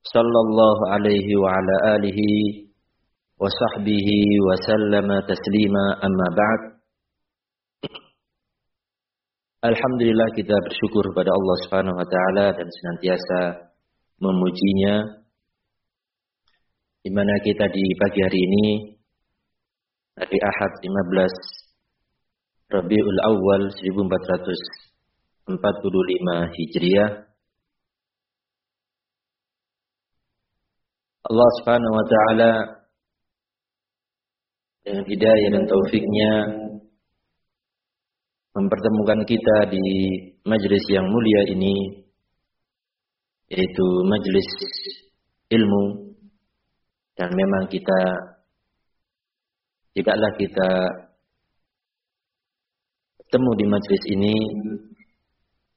sallallahu alaihi wa ala alihi wa sahbihi wa sallama taslima amma ba'd. Alhamdulillah kita bersyukur kepada Allah Subhanahu wa taala dan senantiasa memujinya. Di mana kita di pagi hari ini hari Ahad 15 Rabiul Awal 1445 Hijriah Allah Subhanahu wa taala dengan hidayah dan taufiknya mempertemukan kita di majelis yang mulia ini yaitu majelis ilmu dan memang kita tidaklah kita bertemu di majelis ini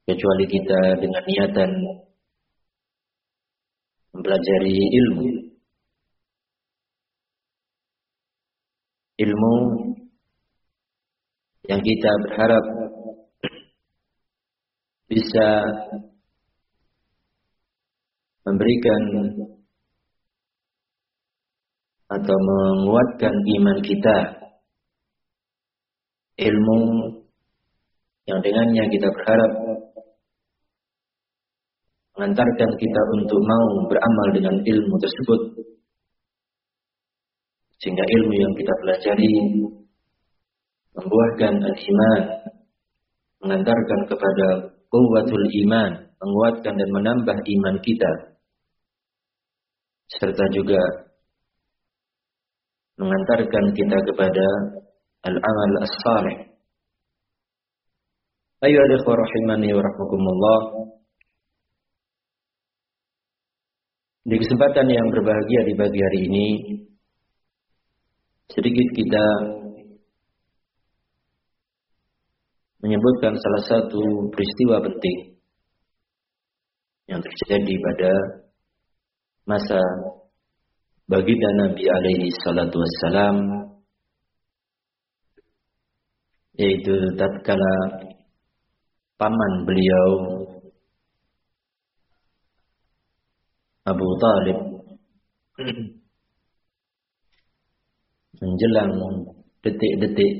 kecuali kita dengan niatan mempelajari ilmu. Ilmu yang kita berharap bisa memberikan atau menguatkan iman kita. Ilmu yang dengannya kita berharap mengantarkan kita untuk mau beramal dengan ilmu tersebut. Sehingga ilmu yang kita pelajari membuahkan al-iman, mengantarkan kepada kuwatul iman, menguatkan dan menambah iman kita. Serta juga mengantarkan kita kepada al-amal as-salih. Ayo ikhwah rahimani wa. Di kesempatan yang berbahagia di pagi hari ini, sedikit kita menyebutkan salah satu peristiwa penting yang terjadi pada masa baginda Nabi alaihi salatu wassalam yaitu tatkala paman beliau Abu Talib menjelang detik-detik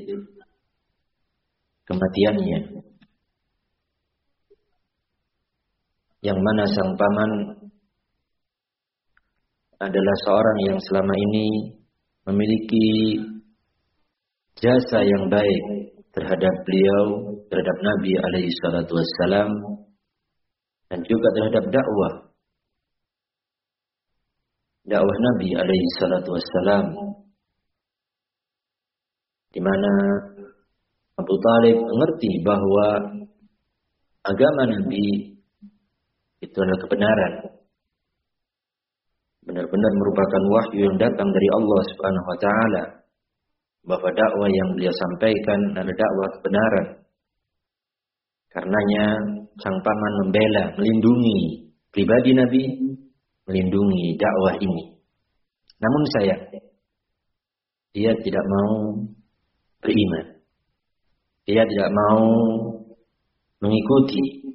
kematiannya yang mana sang paman adalah seorang yang selama ini memiliki jasa yang baik terhadap beliau, terhadap Nabi alaihi salatu wassalam dan juga terhadap dakwah. Dakwah Nabi alaihi salatu wassalam di mana Abu Talib mengerti bahwa agama Nabi itu adalah kebenaran. Benar-benar merupakan wahyu yang datang dari Allah Subhanahu wa taala. Bahwa dakwah yang beliau sampaikan adalah dakwah kebenaran. Karenanya sang paman membela, melindungi pribadi Nabi melindungi dakwah ini. Namun saya, dia tidak mau beriman. Dia tidak mau mengikuti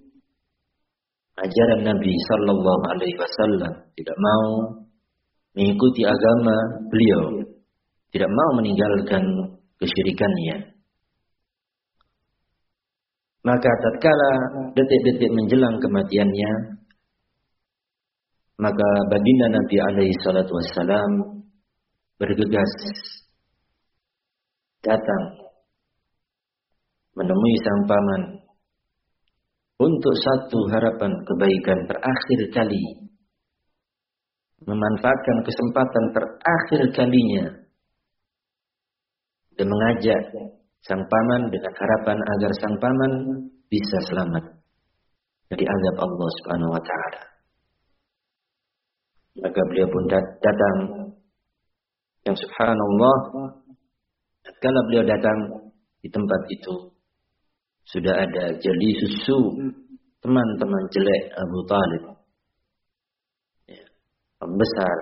ajaran Nabi Sallallahu Alaihi Wasallam. Tidak mau mengikuti agama beliau. Tidak mau meninggalkan kesyirikannya. Maka tatkala detik-detik menjelang kematiannya, maka baginda Nabi alaihi salatu wassalam bergegas datang menemui sang paman untuk satu harapan kebaikan terakhir kali memanfaatkan kesempatan terakhir kalinya dan mengajak sang paman dengan harapan agar sang paman bisa selamat dari azab Allah Subhanahu wa taala. Maka beliau pun datang. Yang subhanallah, kala beliau datang di tempat itu, sudah ada jeli susu teman-teman jelek Abu Talib. Ya, besar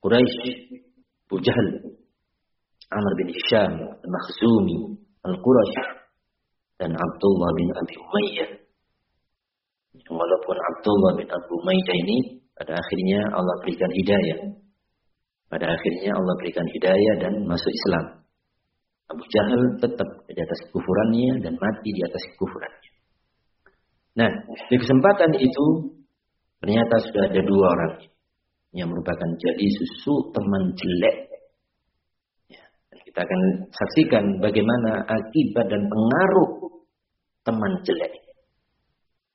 Quraisy, Abu Jahal, Amr bin Hisham, Al-Makhzumi, Al-Quraisy, dan Abdullah bin Abi Umayyah. Walaupun Abdullah bin Abu Umayyah ini pada akhirnya Allah berikan hidayah. Pada akhirnya Allah berikan hidayah dan masuk Islam. Abu Jahal tetap di atas kufurannya dan mati di atas kufurannya. Nah, di kesempatan itu ternyata sudah ada dua orang yang merupakan jadi susu teman jelek. Ya, kita akan saksikan bagaimana akibat dan pengaruh teman jelek.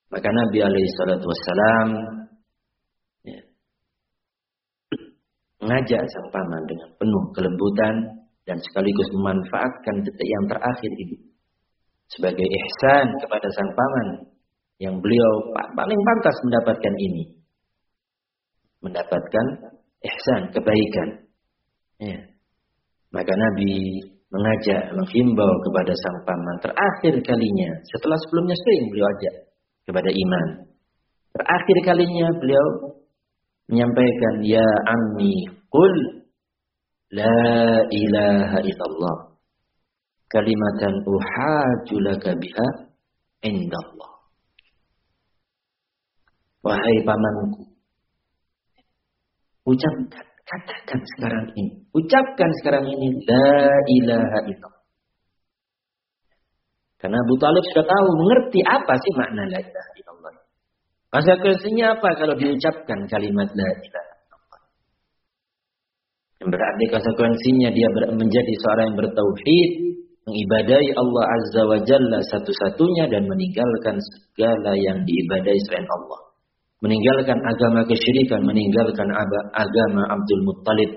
Maka Nabi alaihi salatu wassalam ya, mengajak sang paman dengan penuh kelembutan dan sekaligus memanfaatkan detik yang terakhir ini sebagai ihsan kepada sang paman yang beliau paling pantas mendapatkan ini. Mendapatkan ihsan kebaikan. Ya. maka Nabi mengajak menghimbau kepada sang paman terakhir kalinya setelah sebelumnya sering beliau ajak kepada iman. Terakhir kalinya beliau menyampaikan ya ammi qul La ilaha illallah. Kalimatan uhaju laka biha indallah. Wahai pamanku. Ucapkan, katakan sekarang ini. Ucapkan sekarang ini. La ilaha illallah. Karena Abu Talib sudah tahu, mengerti apa sih makna la ilaha illallah. Konsekuensinya apa kalau diucapkan kalimat la ilaha berarti konsekuensinya dia menjadi seorang yang bertauhid, mengibadai Allah Azza wa Jalla satu-satunya dan meninggalkan segala yang diibadai selain Allah. Meninggalkan agama kesyirikan, meninggalkan agama Abdul Muttalib.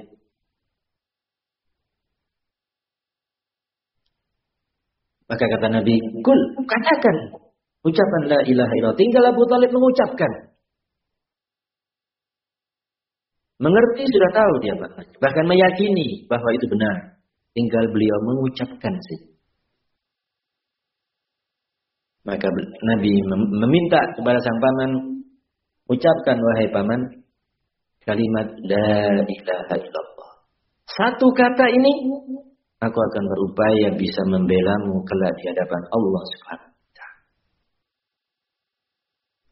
Maka kata Nabi, Kul, katakan. Ucapan la ilaha illallah. Tinggal Abu Talib mengucapkan. Mengerti sudah tahu dia maknanya. Bahkan meyakini bahwa itu benar. Tinggal beliau mengucapkan saja. Maka Nabi meminta kepada sang paman, ucapkan wahai paman, kalimat la ilaha illallah. Satu kata ini, aku akan berupaya bisa membelamu kelak di hadapan Allah Subhanahu wa.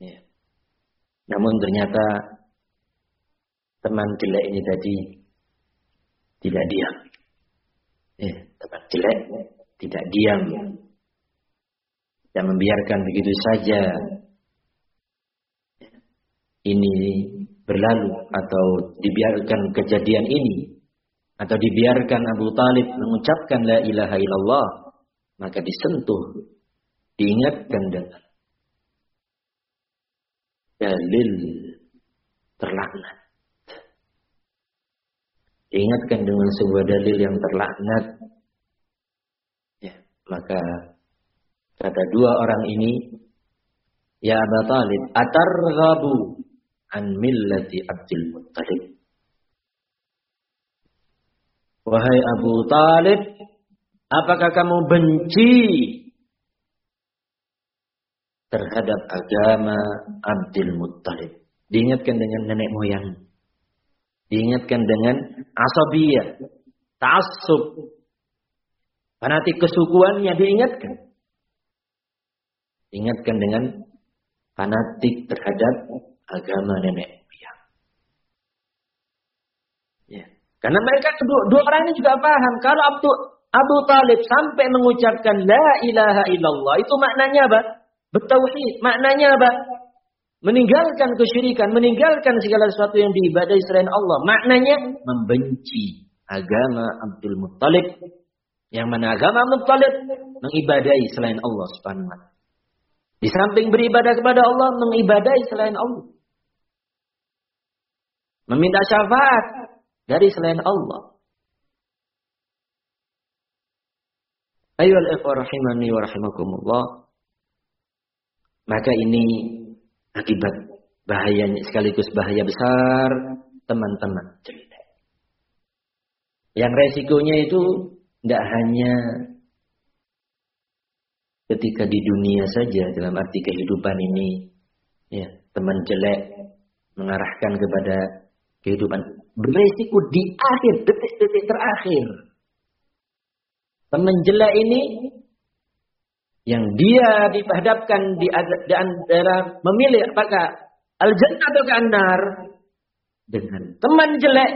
Ya. Namun ternyata teman jelek ini tadi tidak diam. Eh, teman jelek tidak diam. Dan membiarkan begitu saja ini berlalu atau dibiarkan kejadian ini atau dibiarkan Abu Talib mengucapkan la ilaha illallah maka disentuh diingatkan dengan dalil terlaknat diingatkan dengan sebuah dalil yang terlaknat, ya, maka kata dua orang ini, Ya Aba Talib, atarghabu an millati Abdul Muttalib. Wahai Abu Talib, apakah kamu benci terhadap agama Abdul Muttalib? Diingatkan dengan nenek moyang. Diingatkan dengan asabiyah, ta'assub. Fanatik kesukuannya diingatkan. Ingatkan dengan fanatik terhadap agama nenek moyang. Ya. Karena mereka kedua dua orang ini juga paham kalau Abu Abu Talib sampai mengucapkan la ilaha illallah itu maknanya apa? Bertauhid. Maknanya apa? Meninggalkan kesyirikan, meninggalkan segala sesuatu yang diibadai selain Allah. Maknanya membenci agama Abdul Muttalib. Yang mana agama Muttalib mengibadai selain Allah subhanahu wa Di samping beribadah kepada Allah, mengibadai selain Allah. Meminta syafaat dari selain Allah. Ayo rahimani wa rahimakumullah. Maka ini akibat bahayanya sekaligus bahaya besar teman-teman jelek. Yang resikonya itu tidak hanya ketika di dunia saja dalam arti kehidupan ini ya teman jelek mengarahkan kepada kehidupan beresiko di akhir detik-detik terakhir teman jelek ini yang dia dihadapkan di antara memilih apakah al jannah atau kanar dengan teman jelek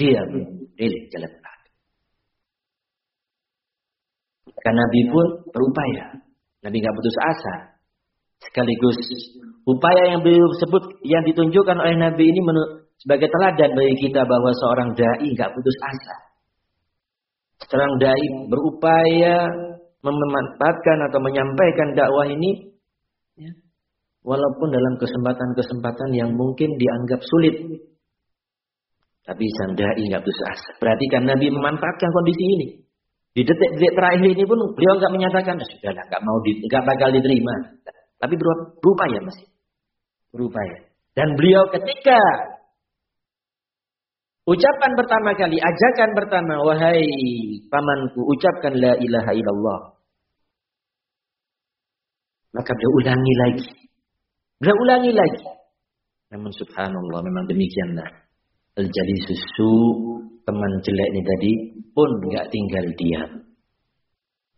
dia memilih jalan Karena Nabi pun berupaya. Nabi nggak putus asa. Sekaligus upaya yang beliau sebut yang ditunjukkan oleh Nabi ini sebagai teladan bagi kita bahwa seorang dai nggak putus asa. Seorang dai berupaya memanfaatkan atau menyampaikan dakwah ini ya, walaupun dalam kesempatan-kesempatan yang mungkin dianggap sulit. Tapi sang dai nggak putus asa. Perhatikan Nabi memanfaatkan kondisi ini. Di detik-detik terakhir ini pun beliau nggak menyatakan, ah, sudah lah, nggak mau, nggak bakal diterima. Tapi berupaya masih, berupaya. Dan beliau ketika ucapan pertama kali, ajakan pertama, wahai pamanku, ucapkan la ilaha illallah. Maka beliau ulangi lagi. Beliau ulangi lagi. Namun subhanallah memang demikianlah. Al-jadi susu teman jelek ini tadi pun nggak tinggal diam.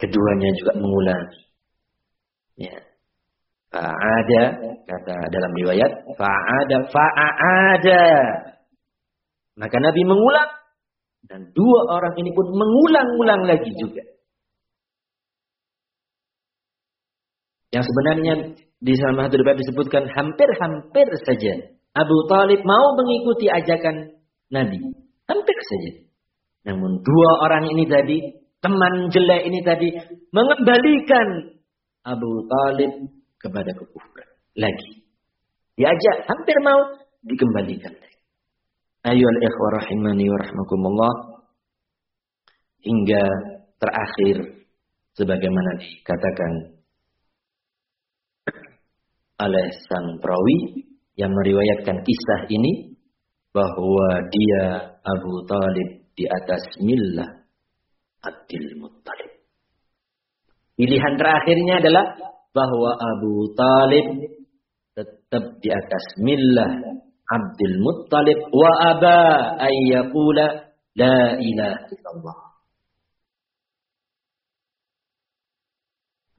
Keduanya juga mengulangi. Ya. Fa'ada kata dalam riwayat fa'ada fa'ada. Maka Nabi mengulang dan dua orang ini pun mengulang-ulang lagi juga. Yang sebenarnya di dalam hadis disebutkan hampir-hampir saja Abu Talib mau mengikuti ajakan Nabi. Hampir saja. Namun dua orang ini tadi, teman jelek ini tadi, mengembalikan Abu Talib kepada kekufuran. Lagi. Diajak, hampir mau dikembalikan lagi. Ayol ikhwa rahimani wa rahmakumullah. Hingga terakhir, sebagaimana dikatakan oleh sang perawi yang meriwayatkan kisah ini bahwa dia Abu Talib di atas millah Abdul Muttalib. Pilihan terakhirnya adalah bahwa Abu Talib tetap di atas millah Abdul Muttalib wa aba ayyakula la ilaha illallah.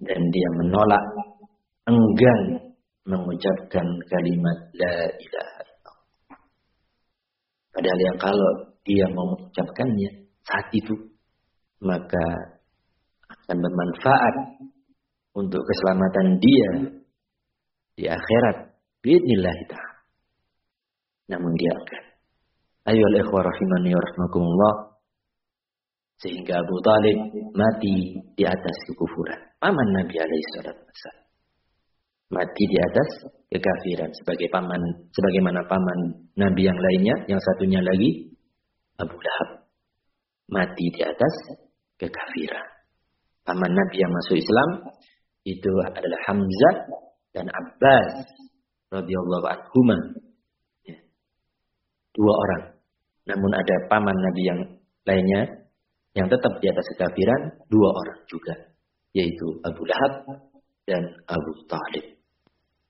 Dan dia menolak enggan mengucapkan kalimat la ilaha Padahal yang kalau dia mau mengucapkannya saat itu, maka akan bermanfaat untuk keselamatan dia di akhirat. Bismillah Namun dia akan. Ayo ikhwah rahimani rahmakumullah. Sehingga Abu Talib mati di atas kekufuran. Paman Nabi alaihi salatu mati di atas kekafiran sebagai paman sebagaimana paman nabi yang lainnya yang satunya lagi Abu Lahab mati di atas kekafiran paman nabi yang masuk Islam itu adalah Hamzah dan Abbas radhiyallahu anhuma. Dua orang namun ada paman nabi yang lainnya yang tetap di atas kekafiran dua orang juga yaitu Abu Lahab dan Abu Talib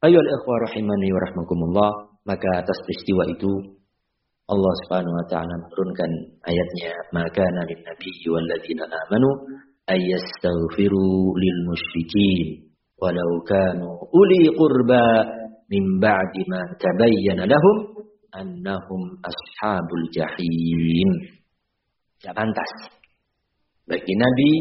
Ayol ikhwah rahimani wa rahmakumullah. Maka atas peristiwa itu Allah Subhanahu wa taala menurunkan ayatnya maka nabi nabi walladzina amanu ayastaghfiru lil musyrikin walau kanu uli qurba min ba'di ma tabayyana lahum annahum ashabul jahim. Tidak pantas bagi nabi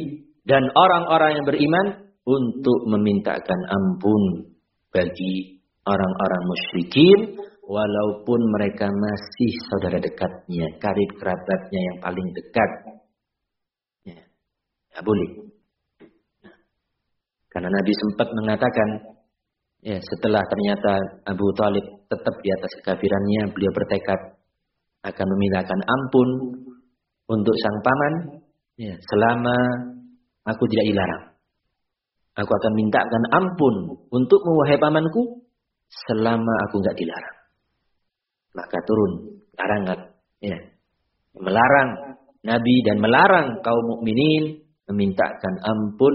dan orang-orang yang beriman untuk memintakan ampun bagi orang-orang musyrikin walaupun mereka masih saudara dekatnya, karib kerabatnya yang paling dekat. Ya, ya boleh. Karena Nabi sempat mengatakan, ya setelah ternyata Abu Talib tetap di atas kekafirannya, beliau bertekad akan memintakan ampun untuk sang paman, ya, selama aku tidak dilarang. Aku akan mintakan ampun untuk wahai pamanku selama aku nggak dilarang. Maka turun larangan. Ya. Melarang Nabi dan melarang kaum mukminin memintakan ampun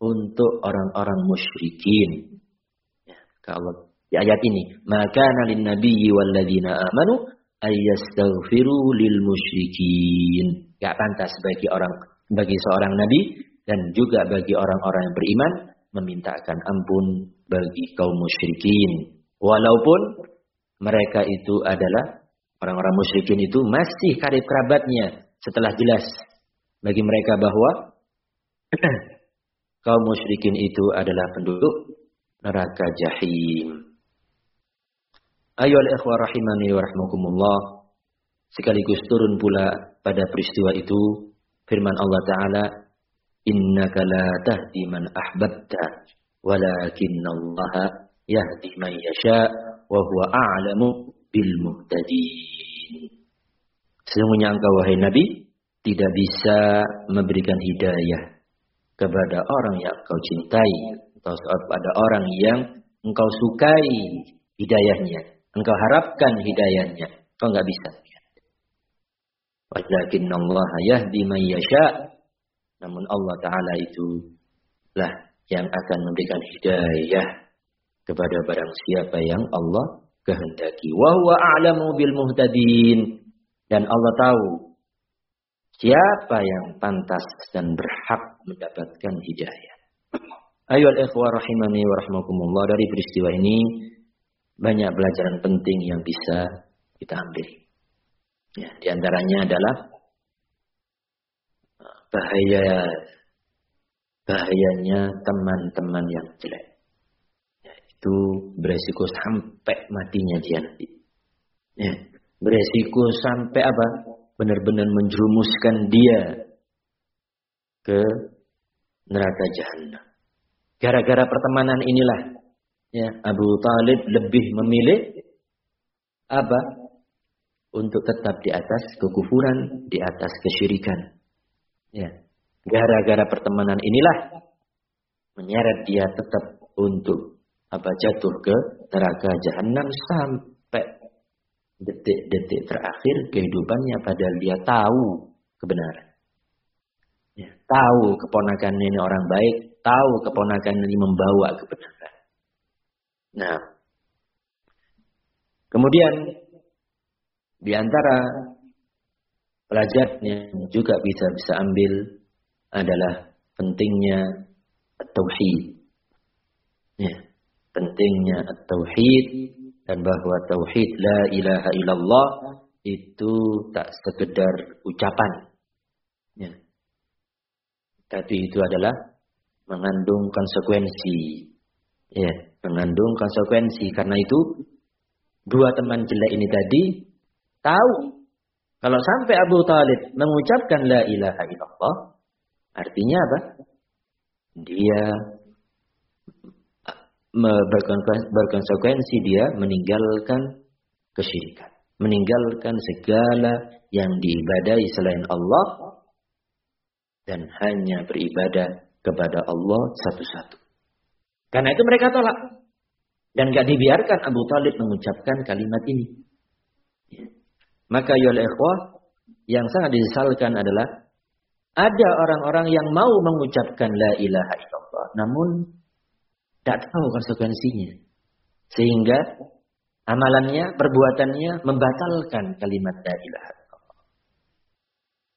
untuk orang-orang musyrikin. Kalau di ayat ini, maka nalin nabiyyi walladzina amanu ayyastaghfiru lil musyrikin. Gak pantas bagi orang bagi seorang nabi dan juga bagi orang-orang yang beriman memintakan ampun bagi kaum musyrikin. Walaupun mereka itu adalah orang-orang musyrikin itu masih karib kerabatnya setelah jelas bagi mereka bahwa kaum musyrikin itu adalah penduduk neraka jahim. Ayo ikhwah rahimani wa rahmakumullah. Sekaligus turun pula pada peristiwa itu firman Allah Ta'ala innaka la tahdi man ahbabta walakinna Allah yahdi man yasha wa huwa a'lamu bil muhtadin. Sesungguhnya engkau wahai Nabi tidak bisa memberikan hidayah kepada orang yang engkau cintai atau kepada orang yang engkau sukai hidayahnya, engkau harapkan hidayahnya. Kau nggak bisa. Walakin Allah yahdi man yasha namun Allah Ta'ala itu lah yang akan memberikan hidayah kepada barang siapa yang Allah kehendaki. Wahuwa a'lamu bil muhtadin. Dan Allah tahu siapa yang pantas dan berhak mendapatkan hidayah. Ayo ikhwah rahimani wa rahmakumullah. Dari peristiwa ini banyak pelajaran penting yang bisa kita ambil. Ya, di antaranya adalah bahaya bahayanya teman-teman yang jelek. Ya, itu beresiko sampai matinya dia nanti. Ya, beresiko sampai apa? Benar-benar menjerumuskan dia ke neraka jahanam. Gara-gara pertemanan inilah ya Abu Talib lebih memilih apa? Untuk tetap di atas kekufuran, di atas kesyirikan. Ya. Gara-gara pertemanan inilah menyeret dia tetap untuk apa jatuh ke neraka jahanam sampai detik-detik terakhir kehidupannya padahal dia tahu kebenaran. Ya, tahu keponakan ini orang baik, tahu keponakan ini membawa kebenaran. Nah, kemudian di antara pelajarnya juga bisa bisa ambil adalah pentingnya tauhid. Ya, pentingnya tauhid dan bahwa tauhid la ilaha illallah itu tak sekedar ucapan. Ya. Tapi itu adalah mengandung konsekuensi. Ya, mengandung konsekuensi karena itu dua teman jelek ini tadi tahu kalau sampai Abu Talib mengucapkan la ilaha illallah, artinya apa? Dia berkonsekuensi dia meninggalkan kesyirikan. Meninggalkan segala yang diibadai selain Allah dan hanya beribadah kepada Allah satu-satu. Karena itu mereka tolak. Dan gak dibiarkan Abu Talib mengucapkan kalimat ini. Maka ya ikhwah, yang sangat disesalkan adalah ada orang-orang yang mau mengucapkan la ilaha illallah namun tidak tahu konsekuensinya. Sehingga amalannya, perbuatannya membatalkan kalimat la ilaha illallah.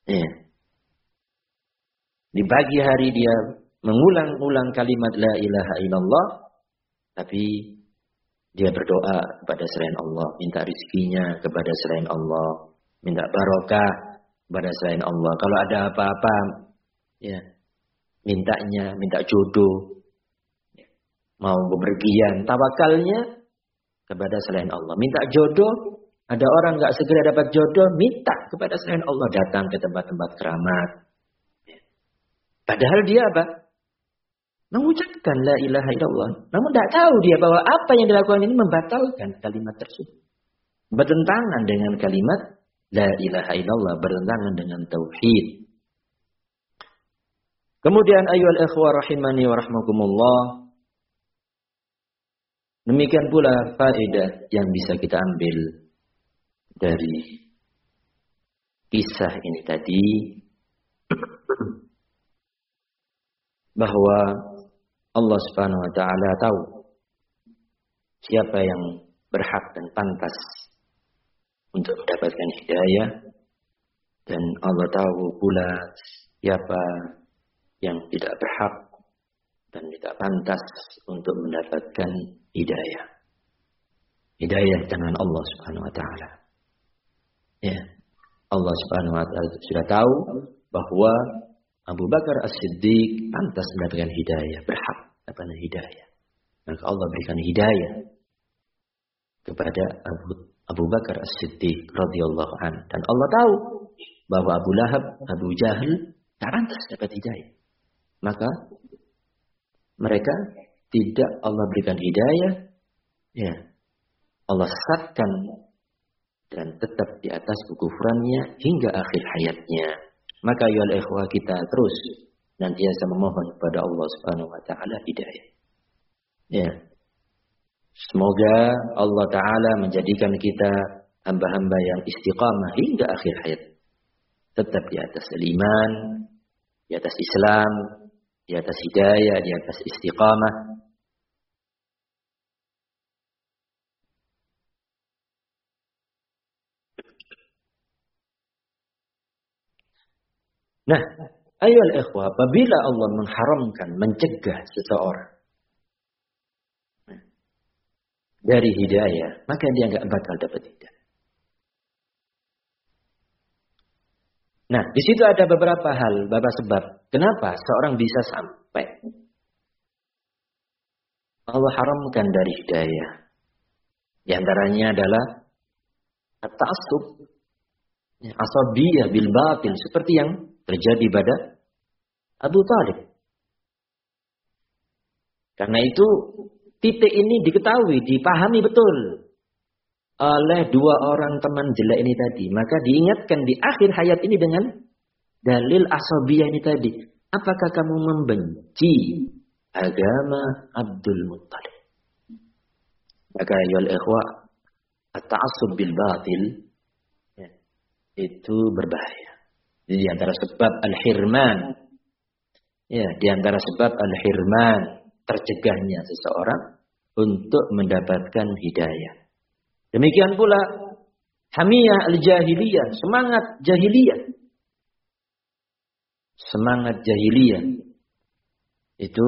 Ya. Di pagi hari dia mengulang-ulang kalimat la ilaha illallah tapi dia berdoa kepada selain Allah, minta rizkinya kepada selain Allah, minta barokah kepada selain Allah. Kalau ada apa-apa, ya mintanya, minta jodoh, mau bepergian, tawakalnya kepada selain Allah. Minta jodoh, ada orang nggak segera dapat jodoh, minta kepada selain Allah datang ke tempat-tempat keramat. Padahal dia apa? mengucapkan la ilaha illallah. Namun tidak tahu dia bahwa apa yang dilakukan ini membatalkan kalimat tersebut. Bertentangan dengan kalimat la ilaha illallah, bertentangan dengan tauhid. Kemudian ayol ikhwah rahimani wa rahmakumullah. Demikian pula faedah yang bisa kita ambil dari kisah ini tadi bahwa Allah Subhanahu wa taala tahu siapa yang berhak dan pantas untuk mendapatkan hidayah dan Allah tahu pula siapa yang tidak berhak dan tidak pantas untuk mendapatkan hidayah. Hidayah dengan Allah Subhanahu wa taala. Ya. Allah Subhanahu wa taala sudah tahu bahwa Abu Bakar As-Siddiq pantas mendapatkan hidayah, berhak mendapatkan hidayah. Maka Allah berikan hidayah kepada Abu, Abu Bakar As-Siddiq radhiyallahu an dan Allah tahu bahwa Abu Lahab, Abu Jahal tak pantas dapat hidayah. Maka mereka tidak Allah berikan hidayah, ya Allah sesatkan dan tetap di atas kekufurannya hingga akhir hayatnya. Maka ya ikhwah kita terus nantiasa memohon kepada Allah Subhanahu wa taala hidayah. Ya. Semoga Allah taala menjadikan kita hamba-hamba yang istiqamah hingga akhir hayat. Tetap di atas iman, di atas Islam, di atas hidayah, di atas istiqamah, Nah, ayol ikhwah, apabila Allah mengharamkan, mencegah seseorang dari hidayah, maka dia nggak bakal dapat hidayah. Nah, di situ ada beberapa hal, beberapa sebab. Kenapa seorang bisa sampai Allah haramkan dari hidayah. Di antaranya adalah at-ta'assub. Asabiyah bil batil. Seperti yang terjadi pada Abu Talib. Karena itu titik ini diketahui, dipahami betul oleh dua orang teman jelek ini tadi. Maka diingatkan di akhir hayat ini dengan dalil asabiyah ini tadi. Apakah kamu membenci agama Abdul Muttalib? Maka yul ikhwa at-ta'assub bil batil ya, itu berbahaya. Jadi di antara sebab al-hirman. Ya, di antara sebab al-hirman tercegahnya seseorang untuk mendapatkan hidayah. Demikian pula hamiyah al-jahiliyah, semangat jahiliyah. Semangat jahiliyah itu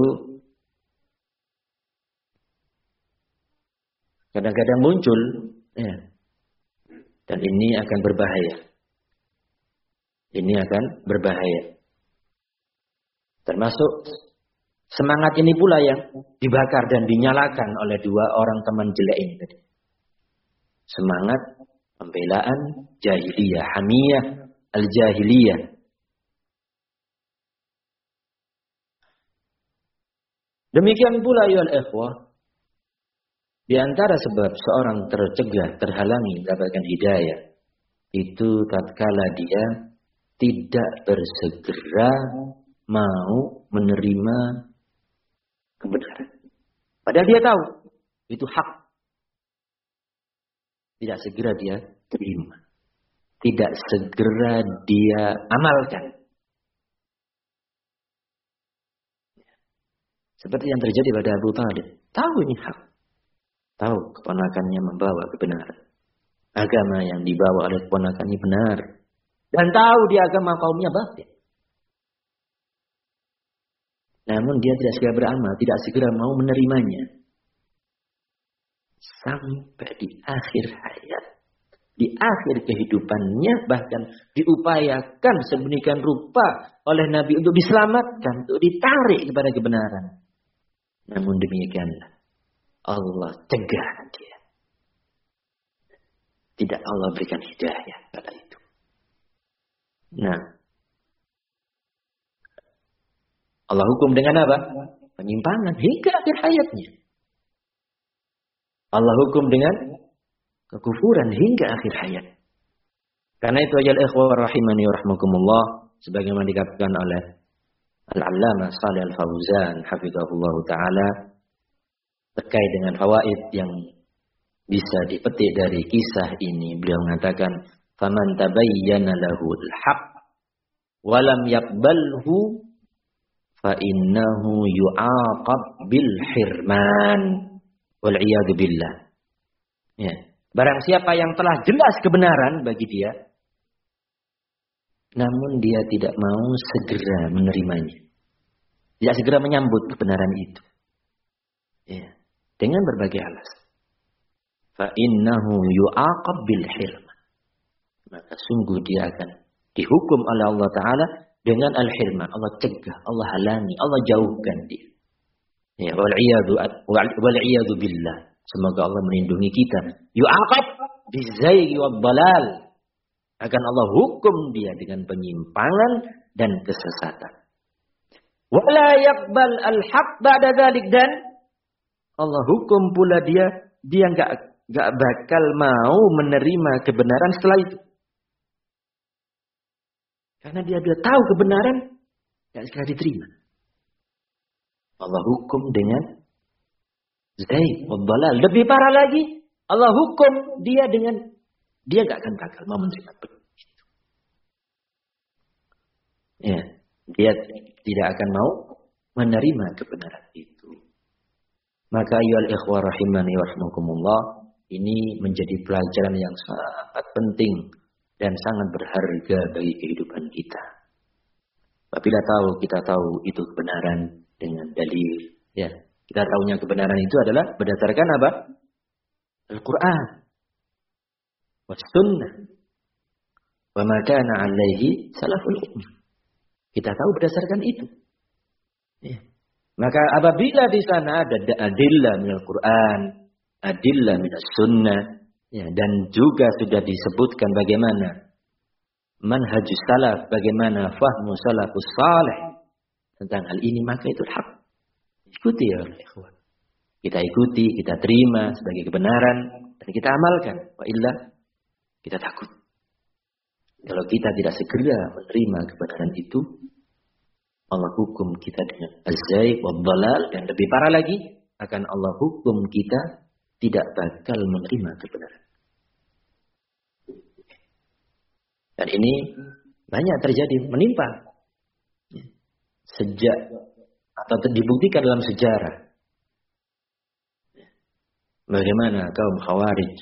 kadang-kadang muncul ya. Dan ini akan berbahaya. Ini akan berbahaya. Termasuk semangat ini pula yang dibakar dan dinyalakan oleh dua orang teman jelek ini tadi. Semangat pembelaan jahiliyah, hamiyah, al-jahiliyah. Demikian pula ya ikhwah, di antara sebab seorang tercegah, terhalangi mendapatkan hidayah, itu tatkala dia tidak bersegera mau menerima kebenaran. Padahal dia tahu itu hak. Tidak segera dia terima. Tidak segera dia amalkan. Seperti yang terjadi pada Abu Talib. Tahu ini hak. Tahu keponakannya membawa kebenaran. Agama yang dibawa oleh keponakannya benar. Dan tahu di agama kaumnya batin. Namun dia tidak segera beramal, tidak segera mau menerimanya. Sampai di akhir hayat. Di akhir kehidupannya bahkan diupayakan sedemikian rupa oleh Nabi untuk diselamatkan, untuk ditarik kepada kebenaran. Namun demikianlah Allah cegah dia. Tidak Allah berikan hidayah pada itu. Nah. Allah hukum dengan apa? Penyimpangan hingga akhir hayatnya. Allah hukum dengan kekufuran hingga akhir hayat. Karena itu ajal ikhwah rahimani rahmakumullah sebagaimana dikatakan oleh Al-Allamah Salih Al-Fauzan hafizahullah taala terkait dengan fawaid yang bisa dipetik dari kisah ini beliau mengatakan faman tabayyana lahu al-haq wa lam yaqbalhu fa innahu yu'aqab bil hirman wal iyad billah. Ya. Barang siapa yang telah jelas kebenaran bagi dia namun dia tidak mau segera menerimanya. Tidak segera menyambut kebenaran itu. Ya. Dengan berbagai alasan. Fa innahu yu'aqab bil hirman. Maka sungguh dia akan dihukum oleh Allah Ta'ala dengan al-hirman. Allah cegah, Allah halangi, Allah jauhkan dia. Ya, wal'iyadu billah. Semoga Allah melindungi kita. Yu'aqab bizaygi wa balal. Akan Allah hukum dia dengan penyimpangan dan kesesatan. Wala yakbal al-haq ba'da dhalik. Dan Allah hukum pula dia, dia nggak nggak bakal mau menerima kebenaran setelah itu. Karena dia sudah tahu kebenaran, nggak segera diterima. Allah hukum dengan Zaid, Wabbalal. Lebih parah lagi, Allah hukum dia dengan dia nggak akan bakal mau menerima itu. Ya, dia tidak akan mau menerima kebenaran itu. Maka ayyuhal ikhwah rahimani wa ini menjadi pelajaran yang sangat penting dan sangat berharga bagi kehidupan kita. Apabila tahu kita tahu itu kebenaran dengan dalil, ya. Kita tahunya kebenaran itu adalah berdasarkan apa? Al-Qur'an. Was sunnah. Wa ma kana 'alaihi salaful ummah. Kita tahu berdasarkan itu. Ya. Maka apabila di sana ada adillah minal Quran, adillah minas sunnah, Ya, dan juga sudah disebutkan bagaimana manhajus salaf, bagaimana fahmu salafus salih tentang hal ini, maka itu hak. Ikuti ya ikhwan. Kita ikuti, kita terima sebagai kebenaran dan kita amalkan. Wa illa kita takut. Kalau kita tidak segera menerima kebenaran itu, Allah hukum kita dengan azaib wa dan lebih parah lagi akan Allah hukum kita tidak bakal menerima kebenaran. Dan ini banyak terjadi menimpa. Sejak atau dibuktikan dalam sejarah. Bagaimana kaum Khawarij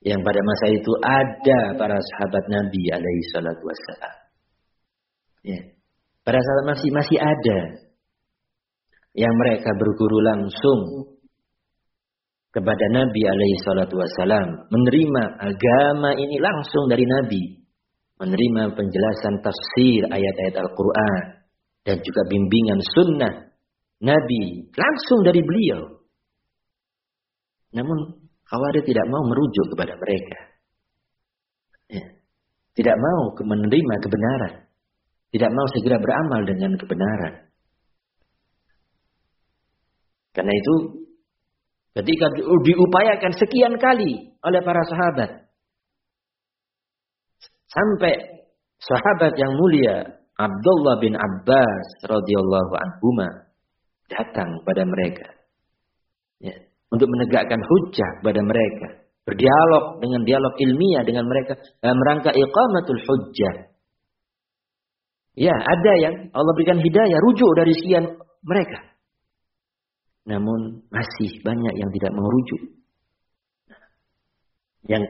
yang pada masa itu ada para sahabat Nabi alaihi salatu wassalam. Ya. Pada saat masih masih ada yang mereka berguru langsung kepada Nabi alaihi salatu wasalam, menerima agama ini langsung dari Nabi, menerima penjelasan tafsir ayat-ayat Al-Qur'an dan juga bimbingan sunnah Nabi langsung dari beliau. Namun Khawarij tidak mau merujuk kepada mereka. Ya. Tidak mau menerima kebenaran. Tidak mau segera beramal dengan kebenaran. Karena itu ketika diupayakan sekian kali oleh para sahabat sampai sahabat yang mulia Abdullah bin Abbas radhiyallahu anhuma datang pada mereka. Ya, untuk menegakkan hujah pada mereka berdialog dengan dialog ilmiah dengan mereka dalam rangka iqamatul hujjah. Ya ada yang Allah berikan hidayah rujuk dari sekian mereka namun masih banyak yang tidak mau rujuk. Yang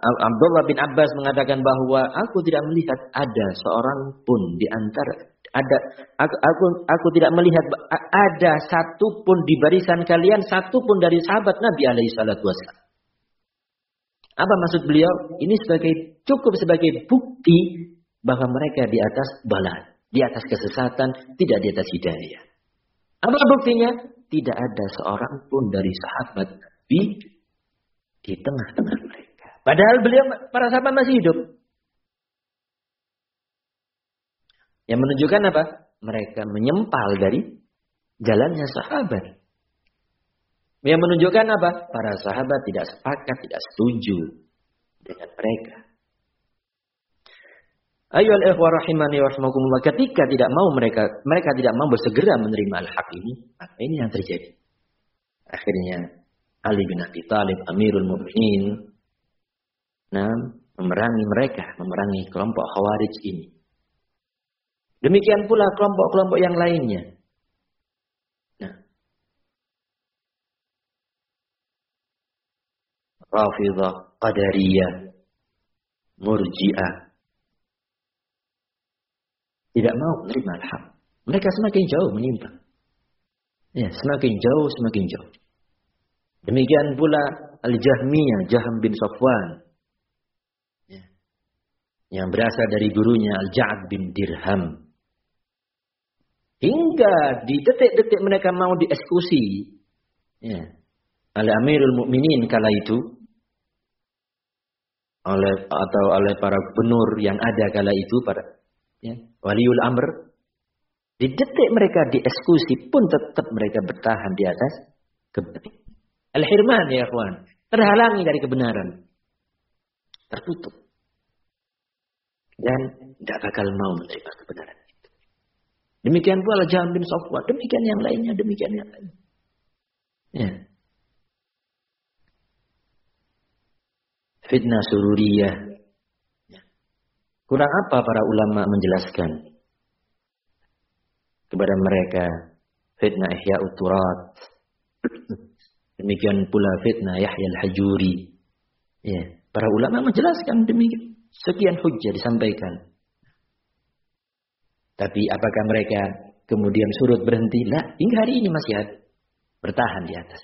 Abdullah bin Abbas mengatakan bahwa aku tidak melihat ada seorang pun di antara ada aku, aku aku tidak melihat ada satu pun di barisan kalian satu pun dari sahabat Nabi alaihi salatu. Apa maksud beliau? Ini sebagai cukup sebagai bukti bahwa mereka di atas balad, di atas kesesatan, tidak di atas hidayah. Apa buktinya? Tidak ada seorang pun dari sahabat Nabi di tengah-tengah mereka. Padahal beliau para sahabat masih hidup. Yang menunjukkan apa? Mereka menyempal dari jalannya sahabat. Yang menunjukkan apa? Para sahabat tidak sepakat, tidak setuju dengan mereka. Ayo al-ikhwah rahimani wa rahimakumullah. Ketika tidak mau mereka, mereka tidak mau bersegera menerima al-haq ini, maka ini yang terjadi. Akhirnya Ali bin Abi Thalib Amirul Mu'minin nah, memerangi mereka, memerangi kelompok Khawarij ini. Demikian pula kelompok-kelompok yang lainnya. Nah, Rafidah, Qadariyah, Murji'ah. Tidak mau menerima al-haq. Mereka semakin jauh menyimpang. Ya, semakin jauh, semakin jauh. Demikian pula Al-Jahmiyah, Jaham bin Safwan. Ya. Yang berasal dari gurunya Al-Ja'ad bin Dirham. Hingga di detik-detik mereka mau dieksekusi. Ya. Oleh Amirul Mukminin kala itu. Oleh atau oleh para gubernur yang ada kala itu pada ya, Waliul Amr. Di detik mereka dieksekusi pun tetap mereka bertahan di atas kebenaran. Al-hirman ya kawan. Terhalangi dari kebenaran. Tertutup. Dan tidak bakal mau menerima kebenaran. Demikian pula Jahan bin Sofwa. Demikian yang lainnya. Demikian yang lainnya. Ya. Fitnah sururiyah. Kurang apa para ulama menjelaskan kepada mereka fitnah ihya uturat Demikian pula fitnah Yahya al-Hajuri. Ya, para ulama menjelaskan demikian. Sekian hujah disampaikan. Tapi apakah mereka kemudian surut berhenti? Lah, hingga hari ini masih ada. Bertahan di atas.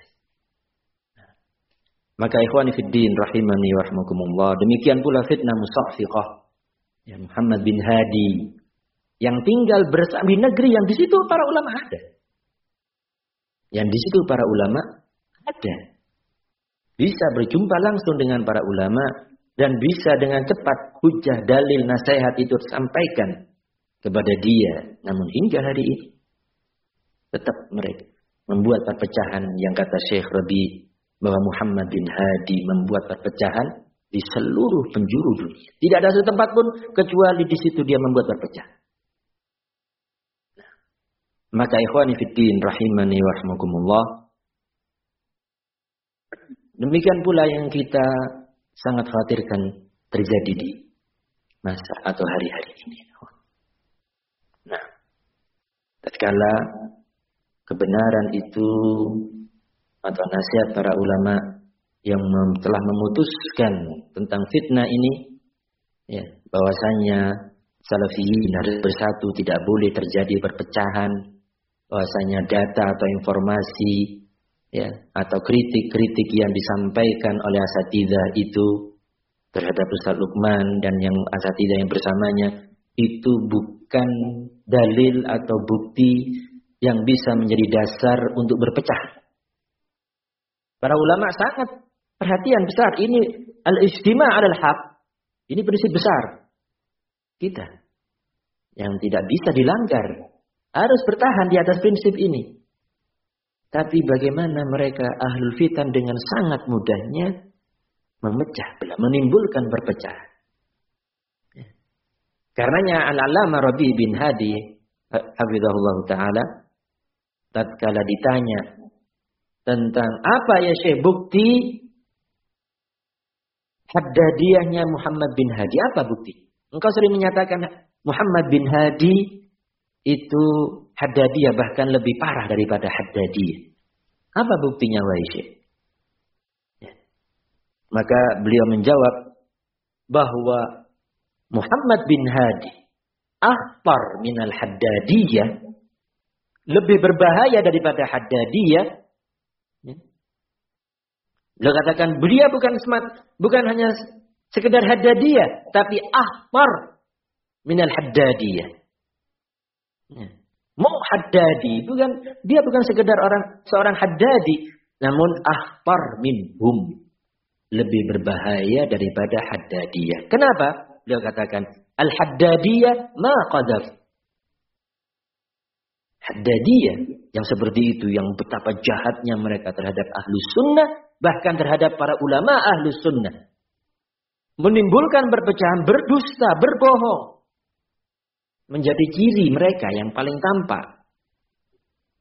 Maka ikhwani fiddin rahimani wa rahmakumullah. Demikian pula fitnah musafiqah. Ya, Muhammad bin Hadi. Yang tinggal bersama di negeri yang di situ para ulama ada. Yang di situ para ulama ada. Bisa berjumpa langsung dengan para ulama dan bisa dengan cepat hujah dalil nasihat itu sampaikan kepada dia. Namun hingga hari ini tetap mereka membuat perpecahan yang kata Syekh Rabi bahwa Muhammad bin Hadi membuat perpecahan di seluruh penjuru dunia. Tidak ada satu tempat pun kecuali di situ dia membuat perpecahan. Nah, maka ikhwani fiddin rahimani wa rahmakumullah Demikian pula yang kita sangat khawatirkan terjadi di masa atau hari-hari ini. Nah, tatkala kebenaran itu atau nasihat para ulama yang telah memutuskan tentang fitnah ini, ya, bahwasanya salafiyin harus bersatu, tidak boleh terjadi perpecahan, bahwasanya data atau informasi ya atau kritik-kritik yang disampaikan oleh asatidah itu terhadap Ustaz Lukman dan yang asatidah yang bersamanya itu bukan dalil atau bukti yang bisa menjadi dasar untuk berpecah. Para ulama sangat perhatian besar ini al-ijtima' al haq. Ini prinsip besar kita yang tidak bisa dilanggar. Harus bertahan di atas prinsip ini. Tapi bagaimana mereka ahlul fitan dengan sangat mudahnya memecah belah, menimbulkan perpecahan. Ya. Karenanya Al-Alama Rabi bin Hadi hafizahullah taala tatkala ditanya tentang apa ya Syekh bukti haddadiyahnya Muhammad bin Hadi apa bukti? Engkau sering menyatakan Muhammad bin Hadi itu Haddadiyah bahkan lebih parah daripada Haddadiyah. Apa buktinya wahai Ya. Maka beliau menjawab bahwa Muhammad bin Hadi ahpar minal Haddadiyah lebih berbahaya daripada Haddadiyah. Beliau katakan beliau bukan semat, bukan hanya sekedar Haddadiyah, tapi ahpar minal Haddadiyah. Ya. Mau haddadi, bukan dia bukan sekedar orang seorang haddadi, namun ahpar minhum lebih berbahaya daripada haddadiyah. Kenapa? Beliau katakan al haddadiyah ma qadaf. Haddadiyah yang seperti itu yang betapa jahatnya mereka terhadap ahlu sunnah bahkan terhadap para ulama ahlu sunnah menimbulkan perpecahan berdusta berbohong menjadi ciri mereka yang paling tampak.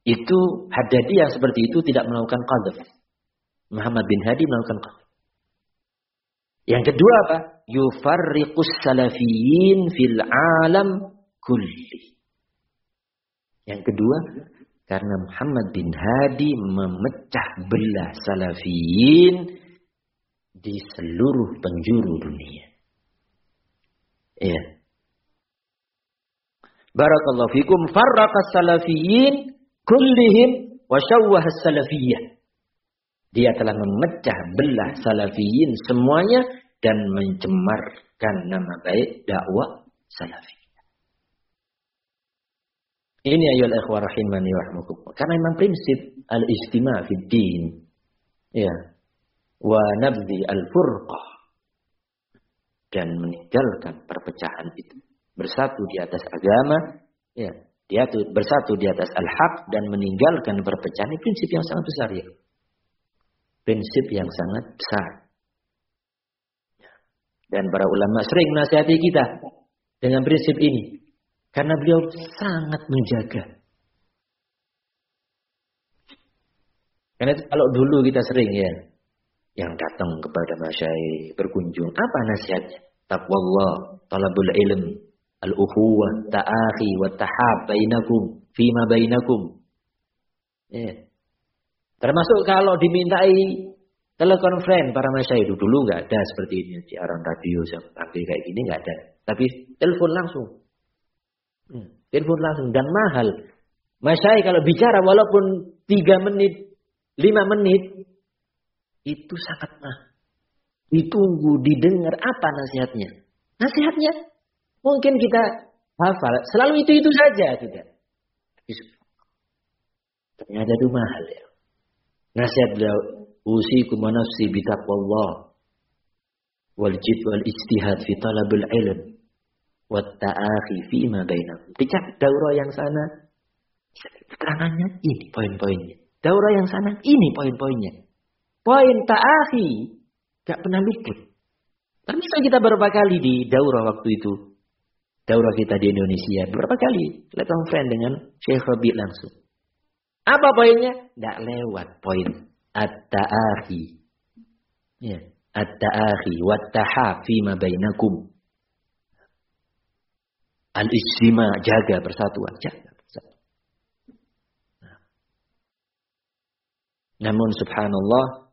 Itu Haddadi yang seperti itu tidak melakukan qadhaf. Muhammad bin Hadi melakukan qadhaf. Yang kedua apa? Yufarriqus salafiyin fil alam kulli. Yang kedua, karena Muhammad bin Hadi memecah belah salafiyin di seluruh penjuru dunia. Iya. Barakallahu fikum farraqa salafiyin kullihim wa syawwaha salafiyah. Dia telah memecah belah salafiyin semuanya dan mencemarkan nama baik dakwah salafi. Ini ayat ikhwah rahimani wa Karena memang prinsip al-ijtima' fid din. Ya. Wa al-furqah. Dan meninggalkan perpecahan itu. Bersatu di atas agama. Ya. Dia bersatu di atas al-haq dan meninggalkan perpecahan. Ini prinsip yang sangat besar ya prinsip yang sangat besar. Dan para ulama sering menasihati kita dengan prinsip ini. Karena beliau sangat menjaga. Karena itu kalau dulu kita sering ya. Yang datang kepada masyai berkunjung. Apa nasihatnya? Taqwallah, talabul ilm, al-ukhuwah, ta'akhi, wa tahab bainakum, fima bainakum. Ya. Termasuk kalau dimintai telekonferensi para masyayikh dulu nggak ada seperti ini siaran radio sampai kayak gini nggak ada. Tapi telepon langsung. Hmm, telepon langsung dan mahal. Masyayikh kalau bicara walaupun tiga menit, lima menit itu sangat mahal. Ditunggu, didengar apa nasihatnya? Nasihatnya mungkin kita hafal, selalu itu-itu saja tidak. Ternyata itu mahal ya. Nasihat beliau, usikum wa nafsi bitaqwallah wal jid wal ijtihad fi talabul ilm wa ta'akhi fi ma bainakum. Dicak daurah yang sana keterangannya ini poin-poinnya. Daurah yang sana ini poin-poinnya. Poin ta'akhi gak pernah luput. Termasuk kita berapa kali di daurah waktu itu. Daurah kita di Indonesia. Berapa kali. Let's friend dengan Syekh Rabi langsung. Apa poinnya? Tidak lewat poin at-ta'akhi. Ya, at-ta'akhi wa tahafi ma bainakum. Al-ijtima jaga persatuan, jaga persatuan. Namun subhanallah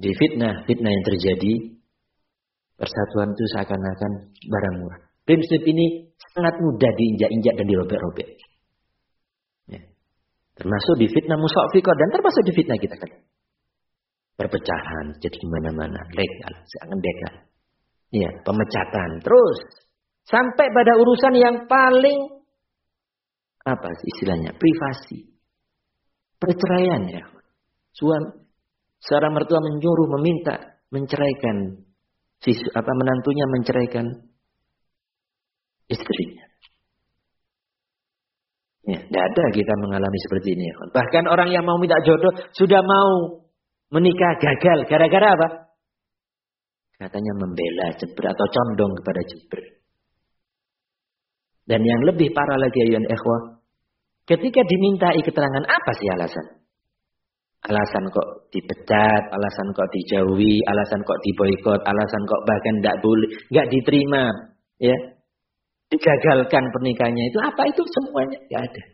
di fitnah, fitnah yang terjadi persatuan itu seakan-akan barang murah. Prinsip ini sangat mudah diinjak-injak dan dirobek-robek. Termasuk di fitnah musafiqah dan termasuk di fitnah kita kan. Perpecahan jadi di mana-mana, legal, legal. Ya, pemecatan terus sampai pada urusan yang paling apa istilahnya? privasi. Perceraian ya. Suami seorang mertua menyuruh meminta menceraikan si apa menantunya menceraikan istrinya. Ya, tidak ada kita mengalami seperti ini. Bahkan orang yang mau minta jodoh sudah mau menikah gagal. Gara-gara apa? Katanya membela Jebir atau condong kepada Jebir. Dan yang lebih parah lagi ayuan ikhwah. Ketika dimintai keterangan apa sih alasan? Alasan kok dipecat, alasan kok dijauhi, alasan kok diboikot, alasan kok bahkan tidak boleh, nggak diterima, ya digagalkan pernikahannya itu apa itu semuanya nggak ada.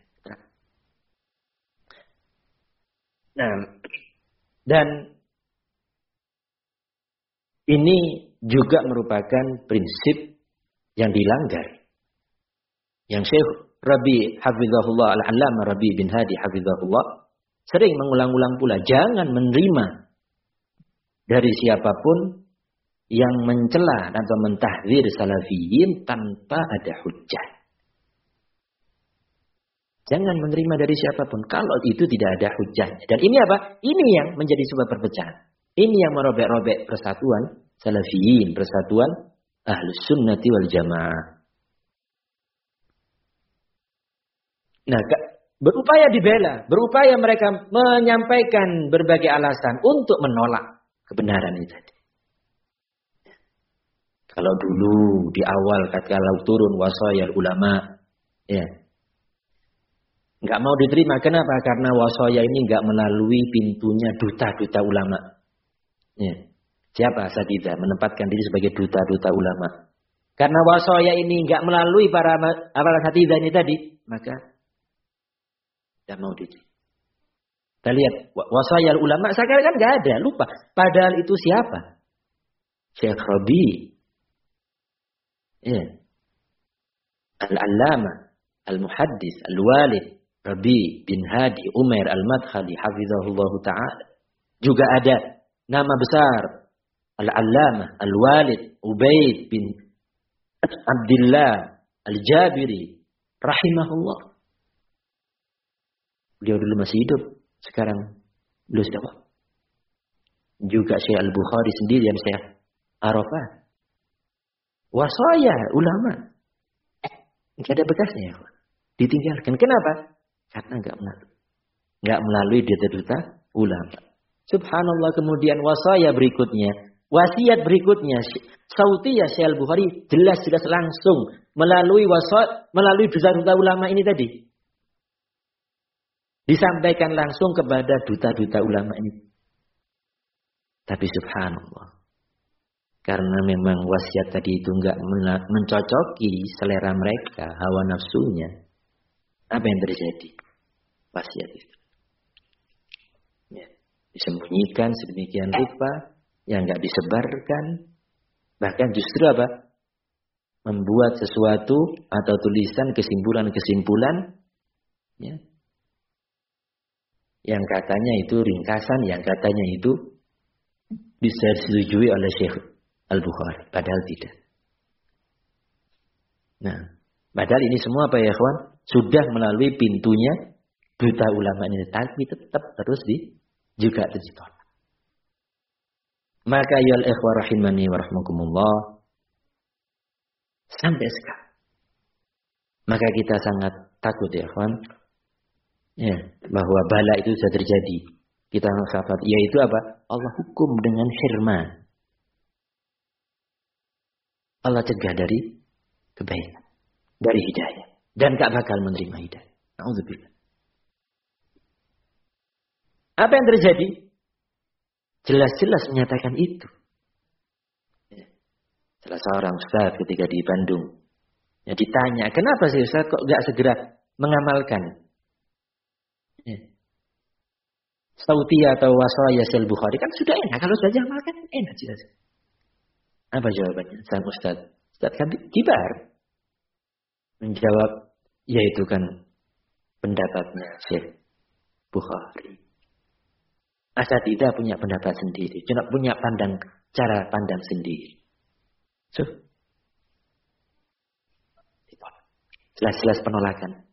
Nah, dan ini juga merupakan prinsip yang dilanggar. Yang Syekh Rabi Hafizahullah Al-Allamah Rabi bin Hadi Hafizahullah sering mengulang-ulang pula jangan menerima dari siapa pun yang mencela atau mentahdir salafiyin tanpa ada hujah. Jangan menerima dari siapa pun kalau itu tidak ada hujahnya. Dan ini apa? Ini yang menjadi sebuah perpecahan. Ini yang merobek-robek persatuan salafiyin, persatuan ahlus sunnati wal jamaah. Nah, berupaya dibela, berupaya mereka menyampaikan berbagai alasan untuk menolak kebenaran itu tadi. Kalau dulu di awal kalau turun wasaya ulama, ya nggak mau diterima. Kenapa? Karena wasaya ini nggak melalui pintunya duta-duta ulama. Ya. Siapa Asatidah menempatkan diri sebagai duta-duta ulama. Karena wasoya ini nggak melalui para para Asatidah ini tadi, maka tidak mau diri. Kita lihat wasoya ulama sekarang kan nggak ada, lupa. Padahal itu siapa? Syekh Rabi. Ya. Al-Allama, Al-Muhaddis, Al-Walid, Rabi bin Hadi Umair Al-Madkhali hafizahullah taala. Juga ada nama besar Al-Allamah Al-Walid Ubaid bin Abdullah Al-Jabiri rahimahullah. Beliau dulu masih hidup, sekarang beliau sudah wafat. Juga Syekh Al-Bukhari sendiri yang Syekh Arafah. Wasaya ulama. Tidak ada bekasnya ya. Ditinggalkan. Kenapa? Karena nggak melalui. Nggak melalui duta-duta ulama. Subhanallah kemudian wasaya berikutnya. Wasiat berikutnya. ya Syekh Bukhari jelas-jelas langsung melalui wasat, melalui duta-duta ulama ini tadi. Disampaikan langsung kepada duta-duta ulama ini. Tapi subhanallah. Karena memang wasiat tadi itu nggak mencocoki selera mereka, hawa nafsunya. Apa yang terjadi? Wasiat itu. Ya. Disembunyikan sedemikian rupa, yang nggak disebarkan, bahkan justru apa? Membuat sesuatu atau tulisan kesimpulan-kesimpulan, ya, yang katanya itu ringkasan, yang katanya itu bisa disetujui oleh Syekh Al-Bukhari, padahal tidak. Nah, padahal ini semua apa ya kawan? sudah melalui pintunya duta ulama ini tapi tetap terus di juga ditolak. Maka yal ikhwah rahimani wa rahmakumullah sampai sekarang. Maka kita sangat takut ya kawan. Ya, bahwa bala itu sudah terjadi. Kita sahabat yaitu apa? Allah hukum dengan firman. Allah cegah dari kebaikan, dari hidayah dan gak bakal menerima hidayah. Apa yang terjadi? Jelas-jelas menyatakan itu. Ya. Salah seorang ustaz ketika di Bandung. Ya, ditanya, kenapa sih ustaz kok gak segera mengamalkan? Ya. Sauti atau wasaya sel Bukhari kan sudah enak. Kalau saja amalkan enak jelas. Apa jawabannya? Sang ustaz. Ustaz kan kibar menjawab yaitu kan pendapatnya Syekh Bukhari. tidak punya pendapat sendiri, cuma punya pandang cara pandang sendiri. So, jelas-jelas penolakan.